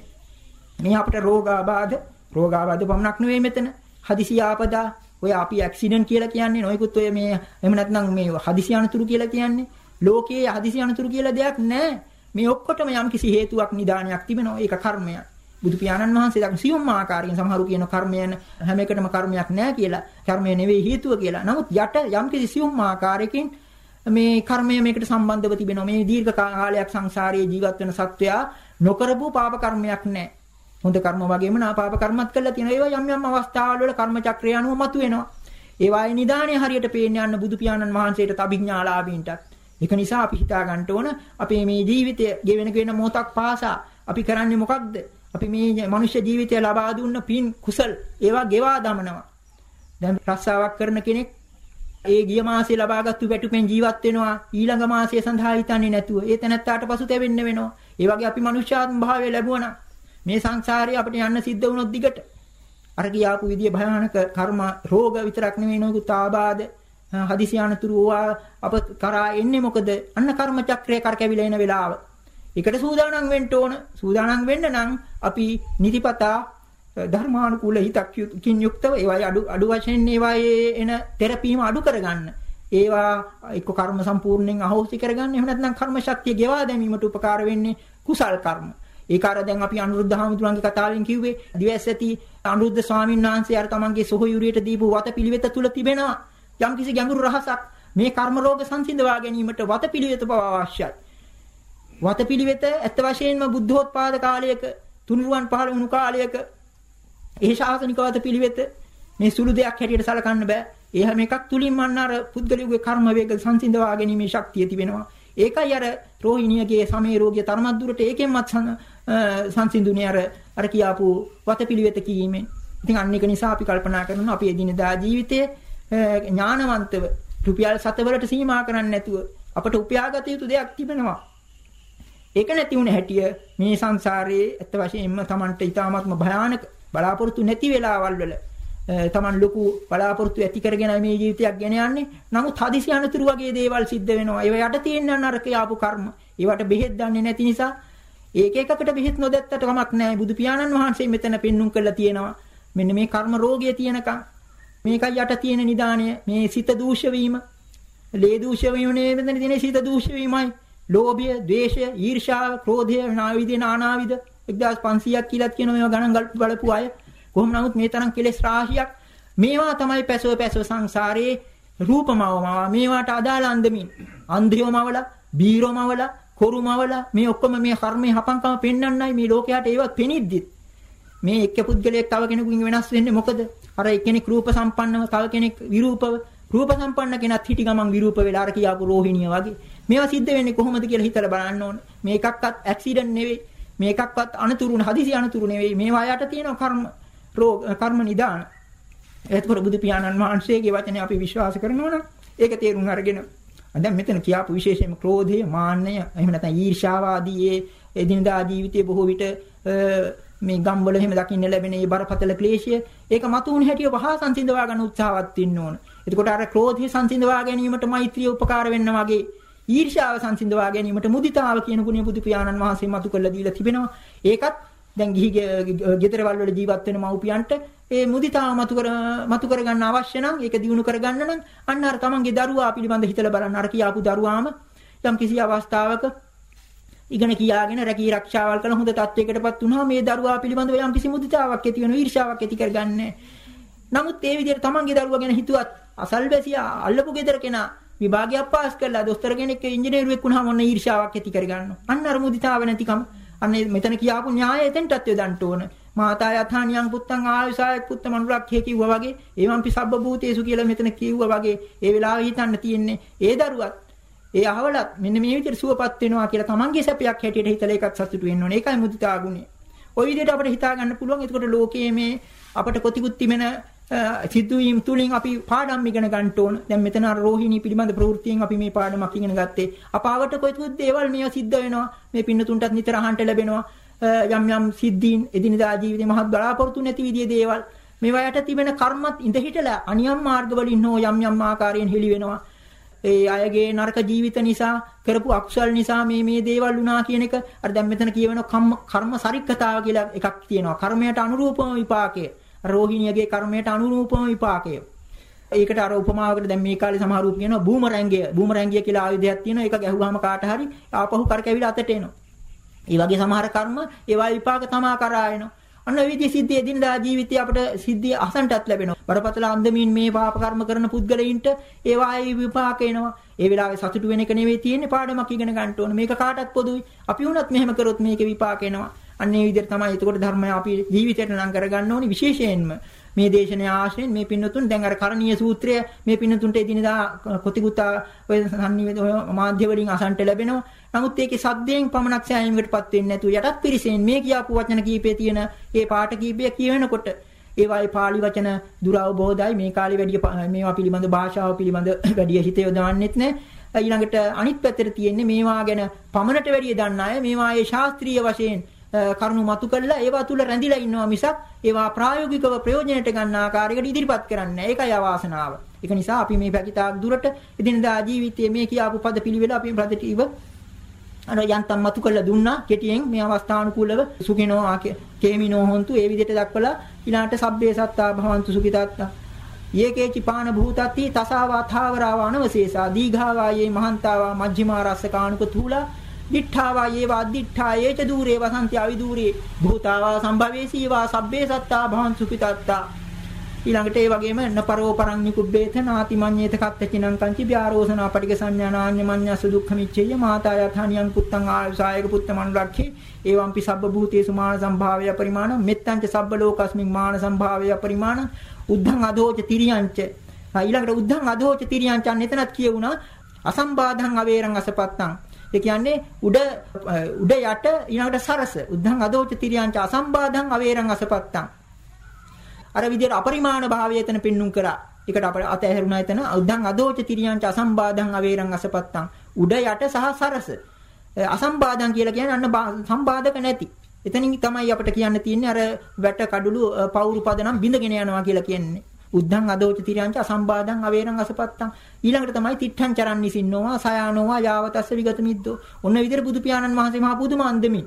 මේ අපට රෝගාබාධ, රෝගාබාධ පමණක් නෙවෙයි මෙතන. හදිසි ආපදා, ඔය අපි ඇක්සිඩන්ට් කියලා කියන්නේ නොයෙකුත් ඔය මේ එහෙම නැත්නම් මේ හදිසි අනතුරු කියලා කියන්නේ. ලෝකයේ හදිසි අනතුරු කියලා දෙයක් නැහැ. මේ ඔක්කොටම යම් කිසි හේතුවක් නිදානයක් තිබෙනවා. ඒක කර්මයක්. බුදු පියාණන් වහන්සේ දක්න සියුම් ආකාරයෙන් සමහරු කියන කර්මයන් හැම එකටම කර්මයක් නැහැ කියලා. කර්මය නෙවෙයි හේතුව කියලා. නමුත් යට යම් කිසි සියුම් ආකාරයකින් මේ කර්මය මේකට සම්බන්ධව තිබෙනවා. මේ දීර්ඝ කාලයක් සංසාරයේ ජීවත් වෙන සත්වයා නොකරපු පාප කර්මයක් නැහැ. හොඳ කර්ම වගේම නාපාප කර්මත් කළා තියෙනවා. ඒවා යම් යම් අවස්ථාවල වල කර්ම චක්‍රය අනුව මතුවෙනවා. ඒවායේ නිදාණය හරියට පේන්න යන බුදු පියාණන් වහන්සේට අභිඥාලාභීන්ටත්. ඒක නිසා අපි හිතා ගන්න ඕන අපේ මේ ජීවිතය ගෙවෙන ගෙවෙන මොහොතක් පාසා අපි කරන්නේ මොකක්ද? අපි මේ මනුෂ්‍ය ජීවිතය ලබා දුන්න පින් කුසල් ඒවා ගෙවා දමනවා. දැන් රස්සාවක් කරන කෙනෙක් ඒ ගිය මාසේ ලබාගත්තු වැටුපෙන් ජීවත් වෙනවා ඊළඟ මාසය සඳහා හිතන්නේ නැතුව ඒ තැනත්තාට පසුතැවෙන්න වෙනවා ඒ වගේ අපි මනුෂ්‍යාත්ම භාවය ලැබුණා මේ සංසාරේ අපිට යන්න සිද්ධ වුණොත් දිගට අර කියාපු විදිය භයානක කර්ම රෝග විතරක් නෙවෙයි නොයෙකුත් ආබාධ හදිසි අනතුරු ඕවා අප කරා එන්නේ මොකද අන්න කර්ම චක්‍රය කරකැවිලා එන වෙලාව ඒකට සූදානම් වෙන්න ඕන සූදානම් වෙන්න නම් අපි නිතිපතා ධර්මානුකූල හිතක්කින් යුක්තව ඒවායි අඩු අඩු වශයෙන් ඒවායේ එන තෙරපීම අඩු කරගන්න. ඒවා එක්ක කර්ම සම්පූර්ණයෙන් අහෝසි කරගන්න. එහෙම නැත්නම් කර්ම ශක්තිය ගෙවා දැමීමට උපකාර වෙන්නේ කුසල් කර්ම. ඒක අර දැන් අපි අනුරුද්ධ හාමුදුරන්ගේ කතාවෙන් කිව්වේ දිවස් ඇති අනුරුද්ධ ස්වාමීන් වහන්සේ අර තමන්ගේ සොහොයුරියට දීපු වතපිළිවෙත තුල තිබෙනවා යම්කිසි ගැඹුරු රහසක්. මේ කර්ම රෝග සංසිඳවා ගැනීමට වතපිළිවෙත බව අවශ්‍යයි. වතපිළිවෙත ඇත්ත වශයෙන්ම බුද්ධෝත්පාද කාලයක තුනුරුවන් පහළ වුණු කාලයක ඒ ශාසනිකවත පිළිවෙත මේ සුළු දෙයක් හැටියට සලකන්න බෑ. ඒ හැම එකක් තුලින්ම අන්න අර පුද්ගලිකගේ කර්ම වේග සංසිඳවා ගැනීමේ ශක්තිය තිබෙනවා. ඒකයි අර රෝහිණියගේ සමේ රෝගිය තරමක් දුරට ඒකෙන්වත් සංසිඳුනේ අර අර කියාපු වතපිළිවෙත කීමෙන්. ඉතින් අන්න ඒක නිසා අපි කල්පනා කරනවා අපි එදිනදා ජීවිතයේ ඥානවන්තව රුපියල් 7 වලට සීමා කරන්නේ නැතුව අපට උපයාගත යුතු දෙයක් තිබෙනවා. ඒක නැති වුණ හැටිය මේ සංසාරයේ ඇත්ත වශයෙන්ම Tamanට ඊටාත්ම භයානක බලාපොරොත්තු නැති වෙලාවල් වල තමන් ලොකු බලාපොරොත්තු ඇති කරගෙන මේ ජීවිතයක් ගෙන යන්නේ. නමුත් හදිසි අනතුරු වගේ දේවල් සිද්ධ වෙනවා. ඒව යට තියෙන නරක යාපු කර්ම. ඒවට බෙහෙත් දන්නේ නැති නිසා ඒක එකකට බෙහෙත් නොදැත්තට කමක් නැහැ. බුදු පියාණන් වහන්සේ මෙතන පෙන්눔 කරලා තියෙනවා. මෙන්න මේ කර්ම රෝගය තියෙනකම් මේකයි යට තියෙන නිදාණය. මේ සිත දූෂ්‍ය වීම. ලේ දූෂ්‍ය වීම නෙවෙයි මෙතන තියෙන සිත දූෂ්‍ය වීමයි. ලෝභය, ද්වේෂය, ඊර්ෂ්‍යාව, ක්‍රෝධය, නාවිද නානාවිද 1500ක් කියලාත් කියන මේවා ගණන් බලපු අය කොහොම නමුත් මේ තරම් කෙලෙස් රාශියක් මේවා තමයි පැසව පැසව සංසාරේ රූපමවම මේවාට අදාළ අන්දමින් අන්ධයෝමවල බීරෝමවල කොරුමවල මේ ඔක්කොම මේ කර්මයේ හපංකම පෙන්වන්නයි මේ ලෝකයට ඒවත් පෙනිද්දිත් මේ එක්ක පුද්ගලයෙක් තව කෙනෙකුගෙන් වෙනස් වෙන්නේ මොකද අර එක්කෙනෙක් රූප සම්පන්නව තව කෙනෙක් විරූපව රූප සම්පන්න කෙනත් හිටි ගමන් විරූප වෙලා අර කියාපු රෝහිණිය වගේ මේවා සිද්ධ වෙන්නේ කොහොමද කියලා හිතලා බලන්න ඕනේ මේකක්වත් ඇක්සිඩන්ට් නෙවෙයි. මේකක්වත් අනතුරු හදිසි අනතුරු නෙවෙයි. මේවා යට තියෙන කර්ම රෝග කර්ම නිදාන. එතකොට බුදු පියාණන් වහන්සේගේ වචනේ අපි විශ්වාස කරනවා නම් ඒක තේරුම් අරගෙන දැන් මෙතන කියාපු විශේෂයෙන්ම ක්‍රෝධය, මාන්නය, එහෙම නැත්නම් ඊර්ෂ්‍යාව ආදී ඒ එදිනදා ජීවිතයේ බොහෝ විට මේ ගම්වල එහෙම දකින්න ලැබෙන මේ බරපතල ක්ලේශය ඒක මතුවුන හැටිව වහා සංසිඳවා ගන්න උත්සාහවත් වෙන්න ඕන. එතකොට අර ක්‍රෝධය සංසිඳවා ගැනීමට මෛත්‍රිය උපකාර වෙන්න වගේ ඊර්ෂ්‍යාව සංසිඳවා ගැනීමට මුදිතාව කියන ගුණය බුදු පියාණන් වහන්සේ මතු කරලා දීලා තිබෙනවා. ඒකත් දැන් ගිහි ගෙදරවල වල ජීවත් වෙන මව්පියන්ට ඒ මුදිතාව මතු කර මතු කර ගන්න අවශ්‍ය නම් ඒක දිනු කර ගන්න නම් අන්න අර තමන්ගේ දරුවා පිළිබඳ හිතලා බලන්න අර කියාපු දරුවාම යම් කිසි අවස්ථාවක ඉගෙන කියාගෙන රැකී ආරක්ෂාවල් කළ හොඳ තත්වයකටපත් වුණා මේ දරුවා පිළිබඳව යම් කිසි මුදිතාවක් ඇති වෙන ඊර්ෂාවක් ඇති කරගන්නේ නමුත් ඒ විදිහට තමන්ගේ දරුවා ගැන හිතුවත් අසල්වැසියා අල්ලපු ගෙදර කෙනා විභාගයක් පාස් කරලා දොස්තර කෙනෙක් ඉංජිනේරුවෙක් වුණාම ඔන්න ඊර්ෂාවක් ඇති කරගන්නවා. අන්න අර මුදිතාව නැතිකම. අන්න මෙතන කියාපු න්‍යාය එතෙන්ටත් යොදන්න ඕන. මාතා යථානියං පුත්තං ආයුසායක් පුත්ත මනුරක්ඛේ කිව්වා වගේ ඒවම්පි සබ්බ භූතේසු කියලා මෙතන කිව්වා වගේ ඒ වෙලාවේ හිතන්න තියෙන්නේ ඒ දරුවත් ඒ අහවලත් මෙන්න මේ විදිහට සුවපත් වෙනවා කියලා තමන්ගේ සැපයක් හැටියට හිතලා ඒකත් සතුටු වෙන්න ඕනේ. ඒකයි මුදිතා ගුණය. ওই විදිහට අපිට හිතා ගන්න පුළුවන්. එතකොට ලෝකයේ මේ අපට කොතිකුත් තිබෙන සිද්ධවීම් තුලින් අපි පාඩම් ඉගෙන ගන්න ඕන. දැන් මෙතන අර රෝහිණී පිළිබඳ ප්‍රවෘත්තියෙන් අපි මේ පාඩමක් ඉගෙන ගත්තේ. අපාවට කොයිකුත් දේවල් මේවා සිද්ධ වෙනවා. මේ පින්නතුන්ටත් නිතර අහන්න ලැබෙනවා. යම් යම් සිද්ධීන් එදිනදා ජීවිතේ මහත් බලාපොරොත්තු නැති විදිහේ දේවල්. මේවා යට තිබෙන කර්මත් ඉඳ හිටලා අනියම් මාර්ගවලින් හෝ යම් යම් ආකාරයෙන් හෙළි වෙනවා. ඒ අයගේ නරක ජීවිත නිසා කරපු අකුසල් නිසා මේ මේ දේවල් වුණා කියන එක අර දැන් මෙතන කියවෙන කර්ම සරික්කතාව කියලා එකක් තියෙනවා. කර්මයට අනුරූපම විපාකය. රෝහිණියගේ කර්මයට අනුරූපම විපාකය. ඒකට අර උපමාවකට දැන් මේ කාලේ සමහර උප කියනවා බූමරැංගය. බූමරැංගිය කියලා ආයුධයක් තියෙනවා. ඒක ගැහුවාම කාට හරි ආපහු කරකැවිලා අතට එනවා. ඒ වගේ සමහර කර්ම ඒවා විපාක තමා කරා එනවා. අන්න ඒ විදිහේ සිද්ධිය එදිනදා ජීවිතේ අපිට සිද්ධිය අසන්ටත් ලැබෙනවා. බරපතල අන්දමින් මේ පාප කර්ම කරන පුද්ගලයින්ට ඒවායි විපාක එනවා. ඒ වෙලාවේ සතුටු වෙන එක නෙවෙයි තියෙන්නේ පාඩමක් ඉගෙන ගන්න ඕන. මේක කාටත් පොදුයි. අපි වුණත් මෙහෙම කරොත් මේකේ විපාක එනවා. අන්න ඒ විදිහට තමයි එතකොට ධර්මය අපි ජීවිතයට නම් කරගන්න ඕනි විශේෂයෙන්ම මේ දේශනාව ආශ්‍රයෙන් මේ පින්නතුන් දැන් අර කරණීය සූත්‍රය මේ පින්නතුන්ට එදිනදා කොතිකුත් ඔය සංනිවේද මාධ්‍ය වලින් අසන්ට ලැබෙනවා. නමුත් ඒකේ සද්දයෙන් පමණක් සෑයීමකටපත් වෙන්නේ නැතුව යටත් පිරිසෙන් මේ කියාපු වචන කීපේ තියෙන ඒ පාට කීපය කියවෙනකොට ඒවායේ pāli වචන දුරවබෝධයි. මේ කාලේ වැඩි මේවා පිළිබඳ භාෂාව පිළිබඳ [laughs] වැඩි හිත යොදවන්නෙත් නැහැ ඊළඟට අනිත් පැත්තට තියෙන්නේ මේවා ගැන පමණට වැඩි දන්න අය මේවායේ ශාස්ත්‍රීය වශයෙන් කරුණු මතු කළා ඒවා තුල රැඳිලා ඉන්නවා මිසක් ඒවා ප්‍රායෝගිකව ප්‍රයෝජනයට ගන්න ආකාරයකට ඉදිරිපත් කරන්නේ ඒකයි අවාසනාව. ඒක නිසා අපි මේ පැකිතාක් දුරට එදිනදා ජීවිතයේ මේ කියාපු පද පිළිවෙල අපි ප්‍රතිටීව අර යන්තම් මතු කළා දුන්නා. කෙටියෙන් මේ අවස්ථානුකූලව සුඛිනෝ කේමිනෝ හොන්තු ඒ විදිහට දක්වලා ඊළාට සබ්බේ සත්තා භවන්තු සුඛිතාත්තා. යේකේචි පාන භූතත්ති තසාවා ථාවරාවා අනවශේෂා දීඝාවා යේ මහන්තාවා මජ්ක්‍ධිමා රස්සකාණුක තූලා. දිඨාවා යේවා අද්දිඨා ඒච দূරේ වසන්ති අවිදූරේ. භූතාවා සම්භවේසීවා සබ්බේ සත්තා භවන් සුඛිතත්තා. ඊළඟට ඒ වගේම නපරෝ පරඤ්ඤ කුබ්බේත නාති මඤ්ඤේත කත්තචිනං කංචි ව්‍යාරෝසනා පටික සංඥානාඤ්ඤ මඤ්ඤස්ස දුක්ඛ මිච්ඡේය මාතා යථානියං පුත්තං ආයුසායක පුත්ත මනුලක්ඛේ එවම්පි සබ්බ භූතේසු මාන සම්භාවය පරිමාණ මෙත්තංච සබ්බ ලෝකස්මින් මාන සම්භාවය පරිමාණ උද්ධං අදෝච තිරියංච ඊළඟට උද්ධං අදෝච තිරියංච එතනත් කියුණා අසම්බාධං අවේරං අසපත්තං ඒ කියන්නේ උඩ උඩ යට ඊළඟට සරස. උද්ධං අදෝච තිරියංච අසම්බාධං අවේරං අසපත්තං. අර විදිහට අපරිමාණ භාවය එතන පෙන්눔 කරා. ඒකට අපිට අතහැරුණා එතන උද්ධං අදෝච තිරියංච අසම්බාධං අවේරං අසපත්තං. උඩ යට සහ සරස. අසම්බාධං කියලා කියන්නේ අන්න සම්බාධක නැති. එතනින් තමයි අපිට කියන්න තියෙන්නේ අර වැට කඩළු පවුරු පදනම් බිඳගෙන යනවා කියලා කියන්නේ. උද්ධං අදෝච තිරයන්ච අසම්බාධං අවේරං අසපත්තං ඊළඟට තමයි තිට්ඨං චරන්නි සින්නෝවා සයානෝවා යාවතස්ස විගත මිද්දෝ ඔන්න විදිහට බුදු පියාණන් වහන්සේ මහා පුදුම අන්දමින්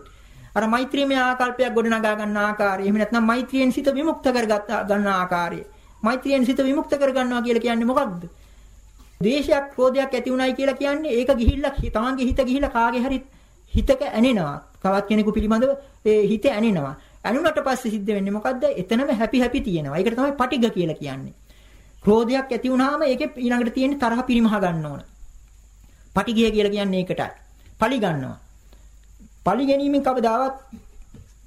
අර මෛත්‍රියමය ආකල්පයක් ගොඩනගා ගන්න ආකාරය එහෙම නැත්නම් මෛත්‍රියෙන් සිත විමුක්ත කරගත් ගන්න ආකාරය මෛත්‍රියෙන් සිත විමුක්ත කරගන්නවා කියලා කියන්නේ මොකක්ද ද්වේෂයක් ක්‍රෝධයක් ඇති උනායි කියලා කියන්නේ ඒක ගිහිල්ලා තමන්ගේ හිත ගිහිල්ලා කාගේ හරි හිතක ඇනෙනවා කවත් කෙනෙකු පිළිබඳව ඒ හිත ඇනෙනවා ඇනුනට පස්සේ සිද්ධ වෙන්නේ මොකද්ද? එතනම හැපි හැපි තියෙනවා. ඒකට තමයි පටිග කියලා කියන්නේ. ක්‍රෝධයක් ඇති වුනහම ඒකේ ඊළඟට තියෙන තරහ පිරිමහ ගන්න ඕන. පටිගය කියලා කියන්නේ ඒකටයි. පලි ගන්නවා. පලි ගැනීමෙන් කවදාවත්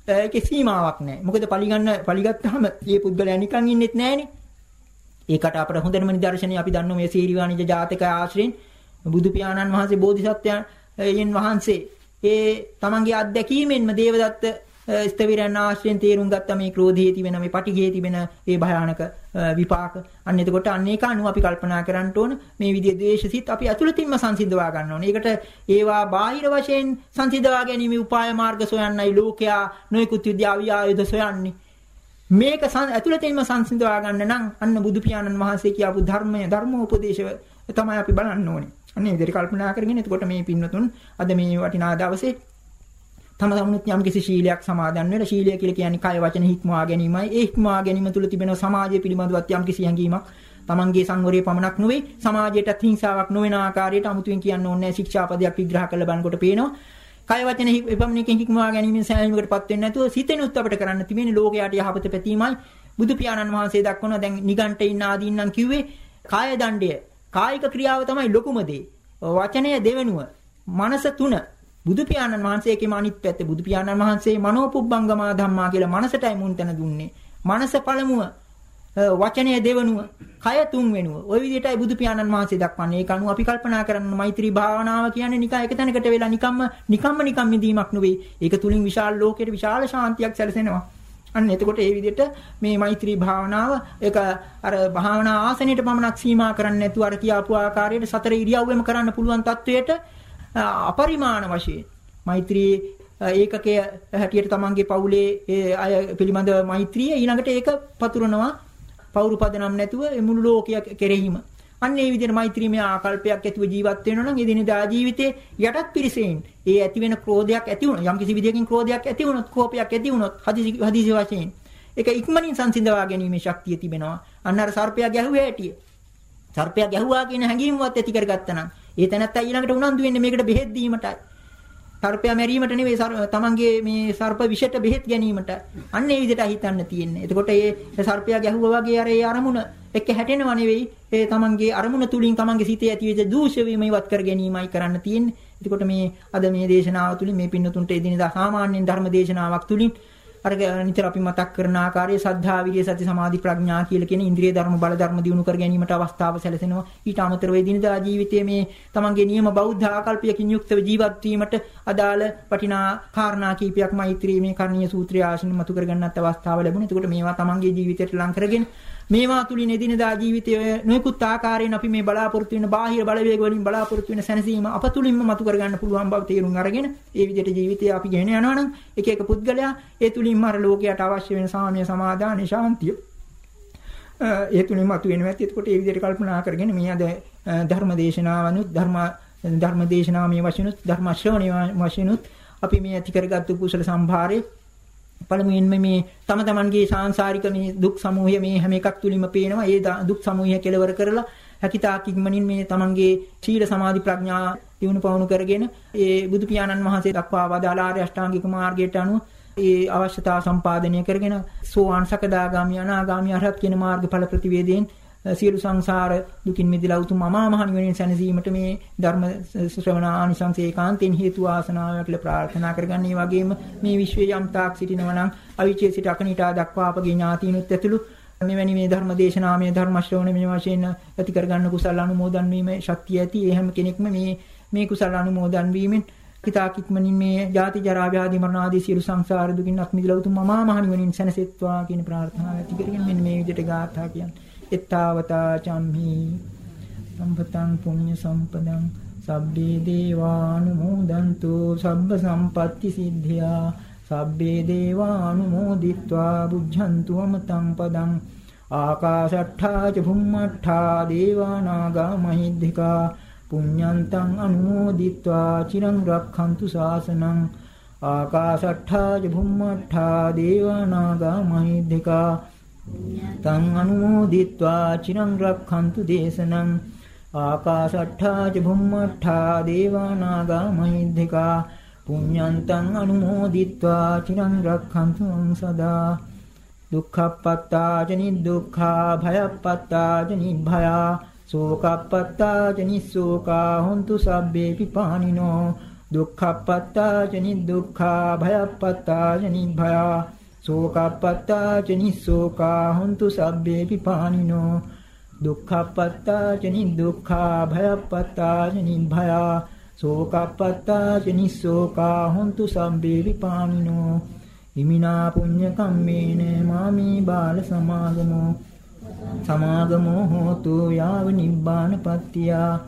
ඒකේ සීමාවක් නැහැ. මොකද පලි ගන්න පලි ගත්තාම මේ පුද්ගලයා නිකන් ඉන්නෙත් නැහනේ. ඒකට අපට හොඳම නිදර්ශනය අපි දන්නෝ මේ සීරිවාණිජ ජාතක ආශ්‍රයෙන් බුදු පියාණන් වහන්සේ බෝධිසත්වයන් වහන්සේ ඒ තමන්ගේ අත්දැකීමෙන්ම දේවදත්ත ස්තවිරයන් ආශ්‍රයෙන් තේරුම් ගත්ත මේ ක්‍රෝධයේ තිබෙන මේ පටිඝයේ තිබෙන ඒ භයානක විපාක. අන්න එතකොට අන්න ඒක අනුව අපි කල්පනා කරන්න ඕන මේ විදිහේ ද්වේෂසිත අපි අතුලතින්ම සංසිඳවා ගන්න ඕනේ. ඒකට ඒවා බාහිර වශයෙන් සංසිඳවා ගැනීම උපාය මාර්ග සොයන්නයි ලෝකයා නොයෙකුත් විද්‍යාව ආයුධ සොයන්නේ. මේක ඇතුළතින්ම සංසිඳවා ගන්න නම් අන්න බුදු පියාණන් වහන්සේ කියපු ධර්මය ධර්මෝපදේශ තමයි අපි බලන්න ඕනේ. අනේ විදිහට කල්පනා කරගෙන එතකොට මේ පින්නතුන් අද මේ වටිනා දවසේ තම තමනුත් යම් කිසි ශීලයක් සමාදන් වෙලා ශීලය කියලා කියන්නේ කය වචන හික්මවා ගැනීමයි. ඒ හික්මවා ගැනීම තුළ තිබෙන සමාජය පිළිබඳවත් යම් කිසි හැඟීමක් තමන්ගේ සංවරයේ පමණක් නෙවෙයි සමාජයටත් හිංසාවක් නොවන ආකාරයට අමුතුවෙන් කියන්න ඕනේ ශික්ෂාපදයක් විග්‍රහ කරලා බලනකොට පේනවා. කය වචන එපමණකින් හික්මවා ගැනීමෙන් සෑහීමකටපත් වෙන්නේ නැතුව සිතෙනුත් අපිට කරන්න තිබෙන්නේ ලෝකයට යහපත පැතීමයි. බුදු පියාණන් වහන්සේ දක්වන දැන් නිගණ්ඨින් ආදීන්නම් කිව්වේ කාය දණ්ඩය. කායික ක්‍රියාව තමයි ලොකුම දේ. වචනය දෙවෙනුව. මනස තුන බුදු පියාණන් වහන්සේගේම අනිත් පැත්ත බුදු පියාණන් වහන්සේ මනෝපුබ්බංගමා ධම්මා කියලා මනසටයි මුන් තැන දුන්නේ. මනස පළමුව වචනය දෙවනුව කය තුන්වෙනුව. ওই විදිහටයි බුදු පියාණන් වහන්සේ දක්වන්නේ. ඒක අනුව අපි කල්පනා කරන්න මෛත්‍රී භාවනාව කියන්නේ නිකන් එක තැනකට වෙලා නිකම්ම නිකම්ම නිකම් මිදීමක් නෙවෙයි. ඒක තුලින් විශාල ලෝකෙට විශාල ශාන්තියක් සැලසෙනවා. අන්න එතකොට ඒ විදිහට මේ මෛත්‍රී භාවනාව ඒක අර භාවනා ආසනයට පමණක් සීමා කරන්නේ නැතුව අර කියාපු ආකාරයට සතර ඉරියව්වෙම කරන්න පුළුවන් තත්වයට අපරිමාණ වශයෙන්. මෛත්‍රී ඒකකයේ හැටියට තමන්ගේ පවුලේ ඒ අය පිළිබඳ මෛත්‍රිය ඊළඟට ඒක පතුරනවා. පෞරුපදනම් නැතුව මුළු ලෝකයක් කෙරෙහිම. අන්න ඒ විදිහට මෛත්‍රීමය ආකල්පයක් ඇතුව ජීවත් වෙනවා නම් එදිනෙදා ජීවිතේ යටත් පිරිසෙන් ඒ ඇති වෙන ක්‍රෝධයක් ඇති වුණා යම් කිසි විදියකින් ක්‍රෝධයක් ඇති වුණොත් කෝපයක් ඇති වුණොත් හදිසි හදිසි වශයෙන්. ඒක ඉක්මනින් සංසිඳවා ගැනීමේ ශක්තිය තිබෙනවා. අන්න අර සර්පයා ගැහුවේ හැටිය. සර්පයා ගැහුවා කියන හැඟීමවත් ඇති කරගත්තා නම් ඒ තැනත්තා ඊළඟට උනන්දු වෙන්නේ මේකට බෙහෙත් දීමටයි. සර්පයා මැරීමට නෙවෙයි තමන්ගේ මේ සර්ප විෂයට බෙහෙත් ගැනීමට. අන්න ඒ විදිහට හිතන්න තියෙන්නේ. එතකොට ඒ සර්පයා ගැහුවා වගේ අර ඒ අරමුණ එක්ක හැටෙනව නෙවෙයි ඒ තමන්ගේ අරමුණ තුලින් තමන්ගේ සිතේ ඇතිවෙච්ච දූෂ්‍ය වීම ඉවත් කර ගැනීමයි කරන්න තියෙන්නේ. එතකොට මේ අද මේ දේශනාව තුලින් මේ පින්නතුන්ට එදිනෙදා සාමාන්‍යයෙන් ධර්ම දේශනාවක් තුලින් අර නිතර අපි මතක් කරන ආකාරයේ සද්ධා විරිය සති සමාධි ප්‍රඥා කියලා කියන ඉන්ද්‍රිය ධර්ම බල ධර්ම දිනු කර ගැනීමට අවස්ථාව සැලසෙනවා ඊට අමතරව එදිනදා ජීවිතයේ මේ තමන්ගේ නියම බෞද්ධ ආකල්පයකින් යුක්තව ජීවත් වීමට අදාළ වටිනා කාරණා කීපයක් මෛත්‍රී මේ කර්ණීය සූත්‍රය ආශ්‍රම මතු කර ගන්නත් අවස්ථාව ලැබුණා. එතකොට මේවා තමන්ගේ ජීවිතයට ලං කරගෙන මේවා තුලින් එදිනදා ජීවිතයේ නොයෙකුත් ආකාරයෙන් අපි මේ බලාපොරොත්තු වෙන බාහිර බලවේග වලින් බලාපොරොත්තු වෙන සැනසීම අප තුලින්ම මතු කරගන්න පුළුවන් බව තේරුම් අරගෙන ඒ විදිහට ජීවිතය අපි ගෙන යනවා නම් එක එක පුද්ගලයා ඒ තුලින්ම අර ලෝකයට අවශ්‍ය වෙන සාමය සමාදාන ශාන්තිය ඒ තුලින් මතු වෙනවා. ඇති එතකොට ඒ විදිහට කල්පනා කරගෙන මේ අද ධර්ම දේශනාවනුත් ධර්ම ධර්ම දේශනාව මේ වශයෙන්ුත් ධර්ම ශ්‍රවණය වශයෙන්ුත් අපි මේ ඇති කරගත්තු කුසල සම්භාරයේ පළමුවෙන්ම මේ තම තමන්ගේ සාංශාරික මේ දුක් සමූහය මේ හැම එකක් තුලින්ම පේනවා. ඒ දුක් සමූහය කෙලවර කරලා හැකිතාක් ඉක්මනින් මේ තමන්ගේ සීල සමාධි ප්‍රඥා දිනු පවණු කරගෙන ඒ බුදු පියාණන් වහන්සේ දක්වා වදාළ ආර්ය අෂ්ටාංගික මාර්ගයට අනුව ඒ අවශ්‍යතාව සම්පාදනය කරගෙන සෝවාන් සකදාගාමි අනාගාමි අරහත් කියන මාර්ගඵල ප්‍රතිවේදයෙන් සියලු සංසාර දුකින් මිදලා උතුම් අමා මහ නිවනින් සැනසීමට මේ ධර්ම ශ්‍රවණ ආනිසංස ඒකාන්තෙන් හේතු ආසනාවක් කියලා ප්‍රාර්ථනා කරගන්න. ඒ වගේම මේ විශ්වයේ යම් තාක් සිටිනවා නම් අවිචේ සිට අකනිටා දක්වා අපගේ ඥාතීනුත් ඇතුළු මෙවැනි මේ ධර්ම දේශනාමය ධර්ම ශ්‍රවණ මේ වශයෙන් ඇති කරගන්න කුසල අනුමෝදන් වීමේ ශක්තිය ඇති. ඒ හැම කෙනෙක්ම මේ මේ කුසල අනුමෝදන් වීමෙන් කිතාක් ඉක්මනින් මේ ජාති ජරා ව්‍යාධි මරණ ආදී සියලු සංසාර දුකින් අත් මිදලා උතුම් අමා මහ නිවනින් සැනසෙත්වා කියන ප්‍රාර්ථනාව ඇති කරගෙන මෙන්න මේ විදිහට ගාථා කියන්නේ. එත්තාවතා චම්හි සම්පතං පුඤ්ඤ සම්පදං සබ්බේ දේවානුමෝදන්තු සබ්බ සම්පත්ති සිද්ධියා සබ්බේ දේවානුමෝදිත්වා බුද්ධන්තු අමතං පදං ආකාශට්ඨා ච භුම්මට්ඨා දේවානාගා මහිද්దికා පුඤ්ඤන්තං අනුමෝදිත්වා චිරං රක්ඛන්තු ශාසනං ආකාශට්ඨා ච භුම්මට්ඨා දේවානාගා මහිද්దికා තං අනුමෝදිත්වා චිරං රක්ඛන්තු දේශනං ආකාශට්ඨා ච භුම්මට්ඨා දේවානාගා මහිද්దికා පුඤ්ඤන්තං අනුමෝදිත්වා චිරං රක්ඛන්තු සදා දුක්ඛප්පත්තා ච නිදුක්ඛා භයප්පත්තා ච නිභයා සෝකප්පත්තා ච නිස්සෝකා හොන්තු සබ්බේ පිපානිනෝ දුක්ඛප්පත්තා ච නිදුක්ඛා භයප්පත්තා ච නිභයා සෝකප්පත්තා ච නිස්සෝකා හොන්තු සබ්බේ පිපානිනෝ. දුක්ඛප්පත්තා ච නිදුක්ඛා භයප්පත්තා ච නිභයා සෝකප්පත්තා ජනිස්සෝකා හොන්තු සම්බේ විපානිනෝ ඉමිනා පුඤ්ඤ කම්මේන මාමී බාල සමාගමෝ. සමාගමෝ හෝතු යාව නිබ්බාන පත්තියා.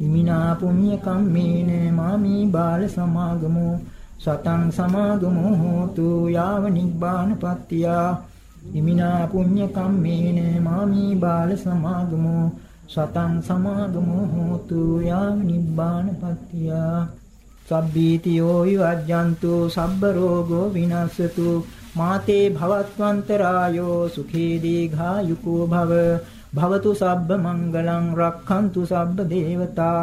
ඉමිනා පුඤ්ඤ කම්මේන මාමී බාල සමාගමෝ. සතං සමාගමෝ හෝතු යාව නිබ්බාන පත්තියා ඉමිනා පුඤ්ඤ කම්මේන මාමී බාල සමාගමෝ සතං සමාගමෝ හෝතු යාව නිබ්බාන පත්තියා සබ්බීතියෝ යජ්ජන්තු සබ්බ රෝගෝ විනස්සතු මාතේ භවත්වන්තරායෝ සුඛී දීඝායුකෝ භව භවතු සබ්බ මංගලං රක්ඛන්තු සබ්බ දේවතා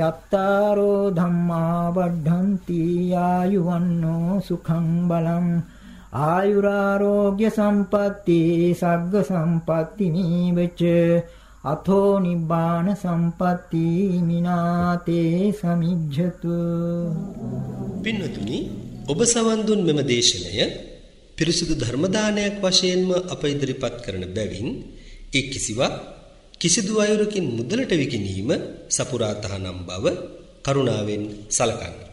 චත්තාරෝ ධම්මා වඩ්ඩಂತಿ ආයුවන්නෝ සුඛං බලං ආයුරාෝග්‍ය සම්පatti සග්ග සම්පatti නීවච අතෝ නිබ්බාන සම්පatti මිනාතේ සමිජ්ජතු පින්වතුනි ඔබ සවන් දුන් මෙම දේශනය පිරිසුදු ධර්ම දානයක් වශයෙන්ම අප ඉදිරිපත් කරන බැවින් ඒ කිසිවක් කිසිදු අයුරකින් මුදලට විකිණීම සපුරා තහනම් බව කරුණාවෙන් සලකන්න.